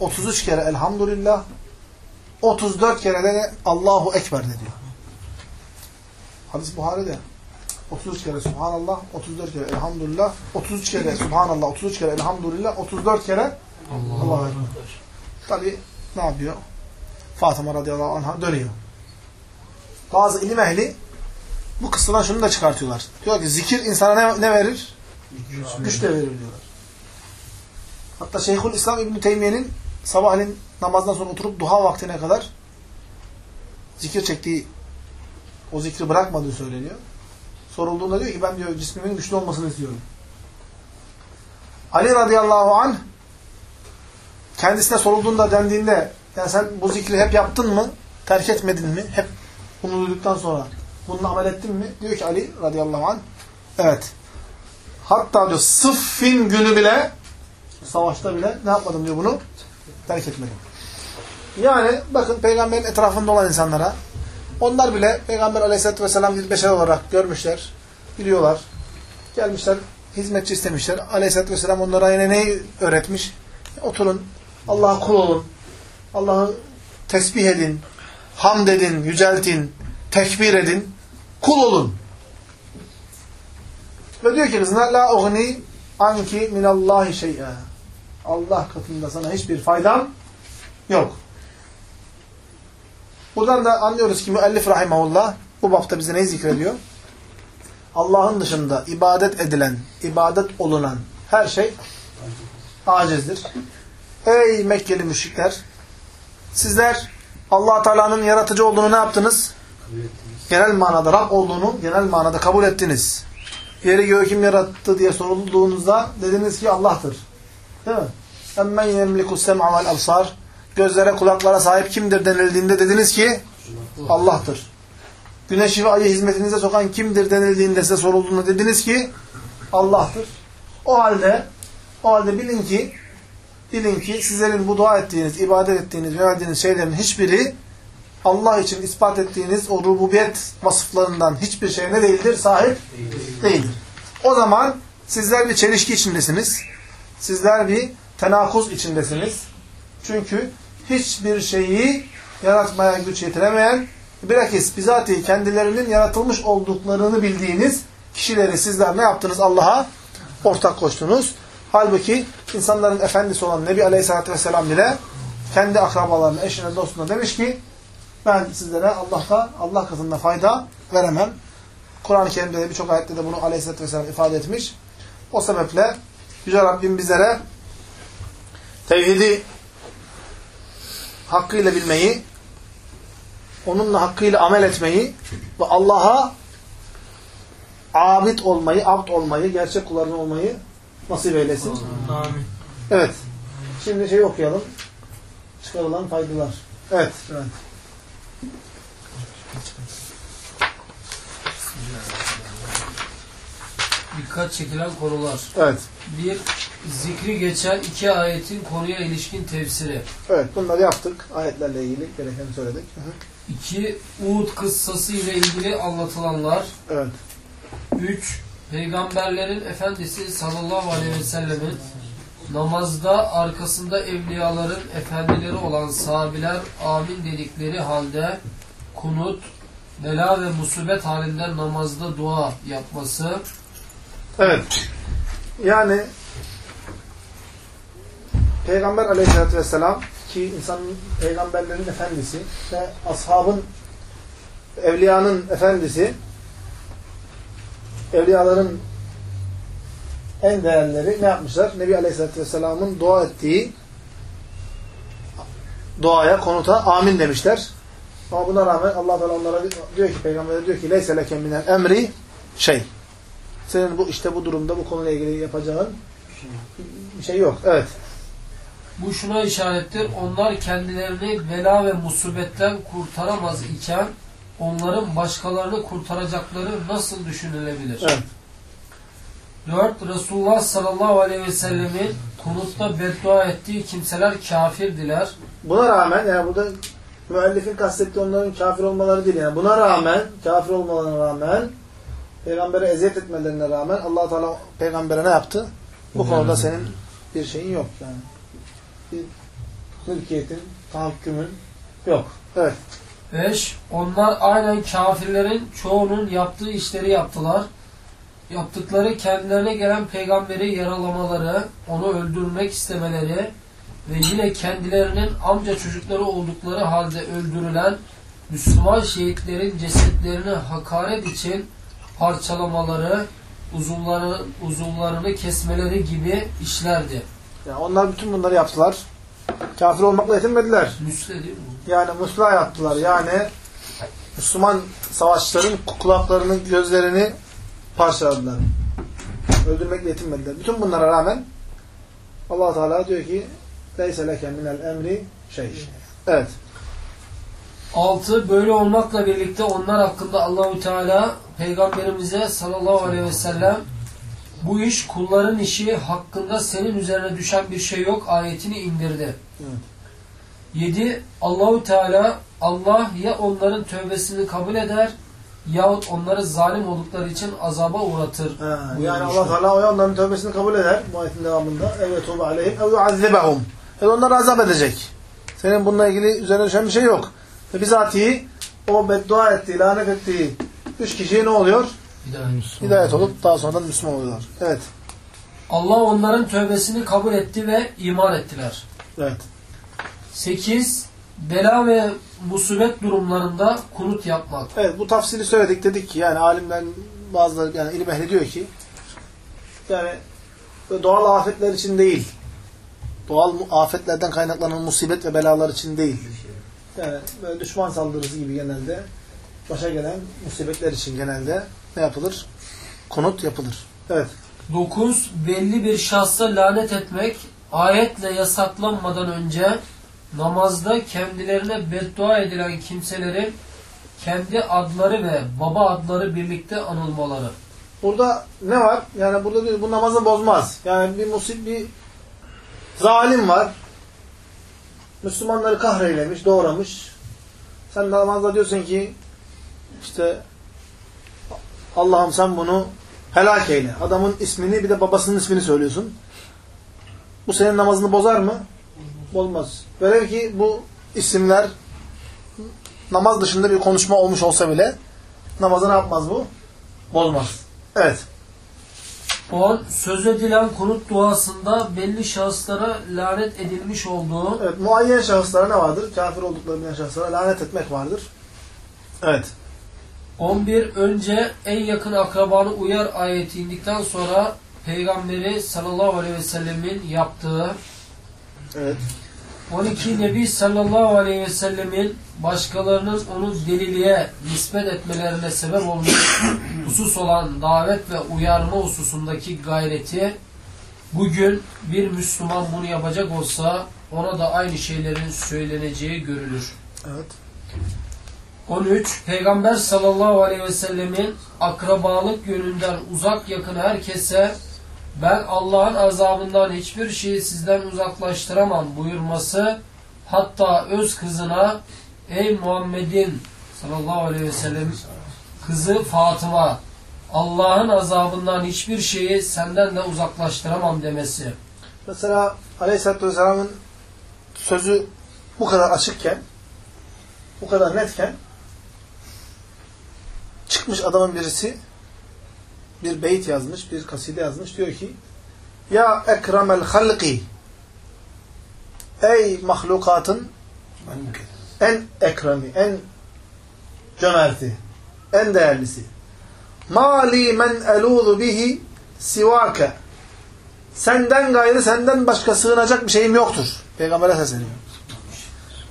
[SPEAKER 1] 33 kere Elhamdülillah, 34 kere de Allahu Ekber de diyor. Hadis Buhari'de. 33 kere Subhanallah, 34 kere Elhamdülillah, 33 kere Subhanallah, 33 kere Elhamdülillah, 34 kere Allahu Ekber. Tabi ne yapıyor? Fatıma radıyallahu anh'a dönüyor. Bazı ilim ehli bu kısımdan şunu da çıkartıyorlar. Diyor ki zikir insana ne, ne verir? Güç de verir diyorlar. Hatta Şeyhül İslam İbn Teymiye'nin sabahleyin namazdan sonra oturup duha vaktine kadar zikir çektiği o zikri bırakmadığı söyleniyor. Sorulduğunda diyor ki ben diyor cismimin güçlü olmasını istiyorum. Ali radıyallahu anh kendisine sorulduğunda dendiğinde yani sen bu zikri hep yaptın mı? Terk etmedin mi? Hep bunu duyduktan sonra bununla amel ettin mi? Diyor ki Ali radıyallahu anh evet. Hatta diyor sıffin günü bile savaşta bile ne yapmadım diyor bunu? Terk etmedim. Yani bakın peygamberin etrafında olan insanlara onlar bile Peygamber aleyhissalatü vesselam bir beşer olarak görmüşler, biliyorlar. Gelmişler, hizmetçi istemişler. Aleyhissalatü vesselam onlara yine neyi öğretmiş? Oturun, Allah'a kul olun. Allah'ı tesbih edin, hamd edin, yüceltin, tekbir edin, kul olun. Ve diyor ki kızına la ugni anki minallahi şey'a. Allah katında sana hiçbir faydam yok. Buradan da anlıyoruz ki müellif rahimahullah bu bapta bize neyi zikrediyor? Allah'ın dışında ibadet edilen, ibadet olunan her şey acizdir. Ey Mekkeli müşrikler! Sizler allah Teala'nın yaratıcı olduğunu ne yaptınız? Genel manada Rab olduğunu genel manada kabul ettiniz. Yeri göğü kim yarattı diye sorulduğunuzda dediniz ki Allah'tır. Değil mi? Yemliku sem'a vel absar. Gözlere kulaklara sahip kimdir denildiğinde dediniz ki Allah'tır. Güneşi ve ayı hizmetinize sokan kimdir denildiğinde size sorulduğunda dediniz ki Allah'tır. O halde o halde bilin ki bilin ki sizlerin bu dua ettiğiniz, ibadet ettiğiniz, yöneldiğiniz şeylerin hiçbiri Allah için ispat ettiğiniz o rububiyet vasıflarından hiçbir şey ne değildir? Sahip değildir. O zaman sizler bir çelişki içindesiniz. Sizler bir tenakuz içindesiniz. Çünkü hiçbir şeyi yaratmaya güç yetiremeyen, bilakis bizatihi kendilerinin yaratılmış olduklarını bildiğiniz kişileri sizler ne yaptınız? Allah'a ortak koştunuz. Halbuki insanların efendisi olan Nebi Aleyhisselatü Vesselam bile kendi akrabalarına, eşine, dostuna demiş ki ben sizlere Allah'ta, Allah katında fayda veremem. Kur'an-ı Kerim'de de birçok ayette de bunu Aleyhisselatü Vesselam ifade etmiş. O sebeple Yüce Rabbim bizlere tevhidi hakkıyla bilmeyi, onunla hakkıyla amel etmeyi ve Allah'a abid olmayı, abd olmayı, gerçek kullarının olmayı nasip eylesin.
[SPEAKER 2] Amin.
[SPEAKER 1] Evet. Şimdi şey okuyalım. Çıkarılan faydalar. Evet. evet.
[SPEAKER 3] Dikkat çekilen konular.
[SPEAKER 1] Evet.
[SPEAKER 3] Bir, zikri geçen iki ayetin konuya ilişkin tefsiri.
[SPEAKER 1] Evet. Bunları yaptık. Ayetlerle ilgili gerekeni söyledik. Hı hı.
[SPEAKER 3] İki, Uhud kıssası ile ilgili anlatılanlar.
[SPEAKER 1] Evet.
[SPEAKER 3] Üç, Peygamberlerin Efendisi sallallahu aleyhi ve sellemin namazda arkasında evliyaların efendileri olan sahabiler amin dedikleri halde kunut, bela ve musibet halinde namazda dua yapması.
[SPEAKER 1] Evet. Yani Peygamber aleyhissalatü vesselam ki insanın peygamberlerin efendisi ve ashabın evliyanın efendisi evliyaların en değerleri ne yapmışlar? Nebi Aleyhisselatü Vesselam'ın dua ettiği duaya, konuta amin demişler. Ama buna rağmen Allah Teala onlara diyor ki Peygamber diyor ki leyse leke minel emri şey. Senin bu işte bu durumda bu konuyla ilgili yapacağın bir şey yok. Evet.
[SPEAKER 3] Bu şuna işarettir. Onlar kendilerini bela ve musibetten kurtaramaz iken onların başkalarını kurtaracakları nasıl düşünülebilir?
[SPEAKER 1] Evet.
[SPEAKER 3] 4. Resulullah sallallahu aleyhi ve sellemin kunutta beddua ettiği kimseler kafirdiler.
[SPEAKER 1] Buna rağmen yani burada müellifin kastettiği onların kafir olmaları değil. Yani buna rağmen, kafir olmalarına rağmen peygambere eziyet etmelerine rağmen allah Teala peygambere ne yaptı? Bu konuda senin bir şeyin yok yani. Bir mülkiyetin, tahakkümün yok. Evet.
[SPEAKER 3] 5. Onlar aynen kafirlerin çoğunun yaptığı işleri yaptılar. Yaptıkları kendilerine gelen peygamberi yaralamaları, onu öldürmek istemeleri ve yine kendilerinin amca çocukları oldukları halde öldürülen Müslüman şehitlerin cesetlerini hakaret için parçalamaları, uzuvları, uzuvlarını kesmeleri gibi işlerdi.
[SPEAKER 1] Yani onlar bütün bunları yaptılar. Kafir olmakla yetinmediler.
[SPEAKER 3] Müsle değil mi?
[SPEAKER 1] Yani muslah yaptılar. Yani Müslüman savaşçıların kulaklarını, gözlerini parçaladılar. Öldürmekle yetinmediler. Bütün bunlara rağmen allah Teala diyor ki leyse leke minel emri şey. Evet.
[SPEAKER 3] 6. Böyle olmakla birlikte onlar hakkında Allahu Teala peygamberimize sallallahu aleyhi ve sellem bu iş kulların işi hakkında senin üzerine düşen bir şey yok ayetini indirdi.
[SPEAKER 1] Evet.
[SPEAKER 3] 7. Allahu Teala Allah ya onların tövbesini kabul eder yahut onları zalim oldukları için azaba uğratır.
[SPEAKER 1] Ha, yani
[SPEAKER 3] buyurmuştur.
[SPEAKER 1] allah Teala o onların tövbesini kabul eder. Bu ayetin devamında. Evet tuğbe aleyhim ev yuazzibahum. Yani onları azap edecek. Senin bununla ilgili üzerine düşen bir şey yok. Ve bizatihi o beddua ettiği, lanet ettiği üç kişiye ne oluyor?
[SPEAKER 3] Hidayet.
[SPEAKER 1] Hidayet olup daha sonradan Müslüman oluyorlar. Evet.
[SPEAKER 3] Allah onların tövbesini kabul etti ve iman ettiler.
[SPEAKER 1] Evet.
[SPEAKER 3] 8. Bela ve musibet durumlarında kunut yapmak.
[SPEAKER 1] Evet bu tafsiri söyledik dedik ki yani alimler bazıları yani ilim ehli diyor ki yani doğal afetler için değil doğal afetlerden kaynaklanan musibet ve belalar için değil. Yani böyle düşman saldırısı gibi genelde başa gelen musibetler için genelde ne yapılır? Konut yapılır. Evet.
[SPEAKER 3] 9. Belli bir şahsa lanet etmek ayetle yasaklanmadan önce namazda kendilerine beddua edilen kimselerin kendi adları ve baba adları birlikte anılmaları.
[SPEAKER 1] Burada ne var? Yani burada diyor, bu namazı bozmaz. Yani bir musib bir zalim var. Müslümanları kahreylemiş, doğramış. Sen namazda diyorsun ki işte Allah'ım sen bunu helak eyle. Adamın ismini bir de babasının ismini söylüyorsun. Bu senin namazını bozar mı? Bozmaz. Velev ki bu isimler namaz dışında bir konuşma olmuş olsa bile namazı ne yapmaz bu? Bozmaz. Evet.
[SPEAKER 3] 10. Söz edilen kunut duasında belli şahıslara lanet edilmiş olduğu
[SPEAKER 1] Evet. Muayyen şahıslara ne vardır? Kafir oldukları bilen şahıslara lanet etmek vardır. Evet.
[SPEAKER 3] 11. Önce en yakın akrabanı uyar ayeti indikten sonra Peygamberi sallallahu aleyhi ve sellemin yaptığı
[SPEAKER 1] Evet.
[SPEAKER 3] 12. Nebi sallallahu aleyhi ve sellemin başkalarının onu deliliğe nispet etmelerine sebep olmuş [coughs] husus olan davet ve uyarma hususundaki gayreti bugün bir Müslüman bunu yapacak olsa ona da aynı şeylerin söyleneceği görülür.
[SPEAKER 1] Evet.
[SPEAKER 3] 13. Peygamber sallallahu aleyhi ve sellemin akrabalık yönünden uzak yakın herkese ben Allah'ın azabından hiçbir şeyi sizden uzaklaştıramam buyurması hatta öz kızına ey Muhammed'in sallallahu aleyhi ve sellem kızı Fatıma Allah'ın azabından hiçbir şeyi senden de uzaklaştıramam demesi.
[SPEAKER 1] Mesela Aleyhisselatü Vesselam'ın sözü bu kadar açıkken, bu kadar netken çıkmış adamın birisi bir beyt yazmış, bir kaside yazmış. Diyor ki Ya ekremel halki Ey mahlukatın en ekremi, en cömerti, en değerlisi. Mali men eluzu bihi sivake Senden gayrı senden başka sığınacak bir şeyim yoktur. Peygamber'e sesleniyor.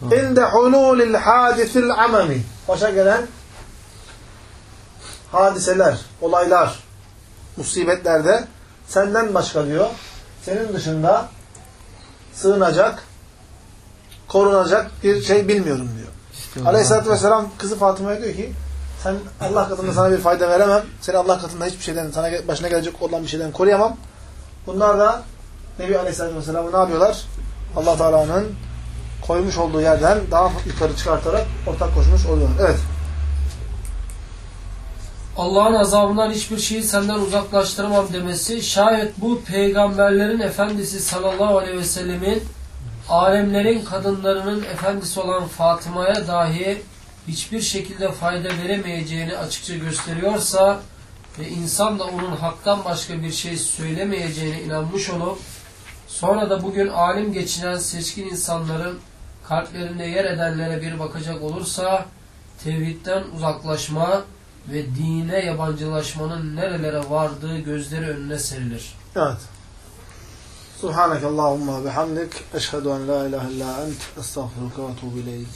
[SPEAKER 1] İnde hululil hadisil amami. Başa gelen hadiseler, olaylar, musibetlerde senden başka diyor. Senin dışında sığınacak, korunacak bir şey bilmiyorum diyor. Aleyhisselatü Vesselam kızı Fatıma'ya diyor ki sen Allah katında sana bir fayda veremem. Seni Allah katında hiçbir şeyden, sana başına gelecek olan bir şeyden koruyamam. Bunlar da Nebi Aleyhisselatü Vesselam'ı ne yapıyorlar? allah Teala'nın koymuş olduğu yerden daha yukarı çıkartarak ortak koşmuş oluyorlar. Evet.
[SPEAKER 3] Allah'ın azabından hiçbir şeyi senden uzaklaştıramam demesi şayet bu peygamberlerin efendisi sallallahu aleyhi ve sellemin alemlerin kadınlarının efendisi olan Fatıma'ya dahi hiçbir şekilde fayda veremeyeceğini açıkça gösteriyorsa ve insan da onun haktan başka bir şey söylemeyeceğine inanmış olup sonra da bugün alim geçinen seçkin insanların kalplerinde yer edenlere bir bakacak olursa tevhidden uzaklaşma ve dine yabancılaşmanın nerelere vardığı gözleri önüne serilir.
[SPEAKER 1] Evet. Subhaneke Allahumma bihamdik. Eşhedü en la ilahe illa ent. Estağfiruka ve etubu ileyk.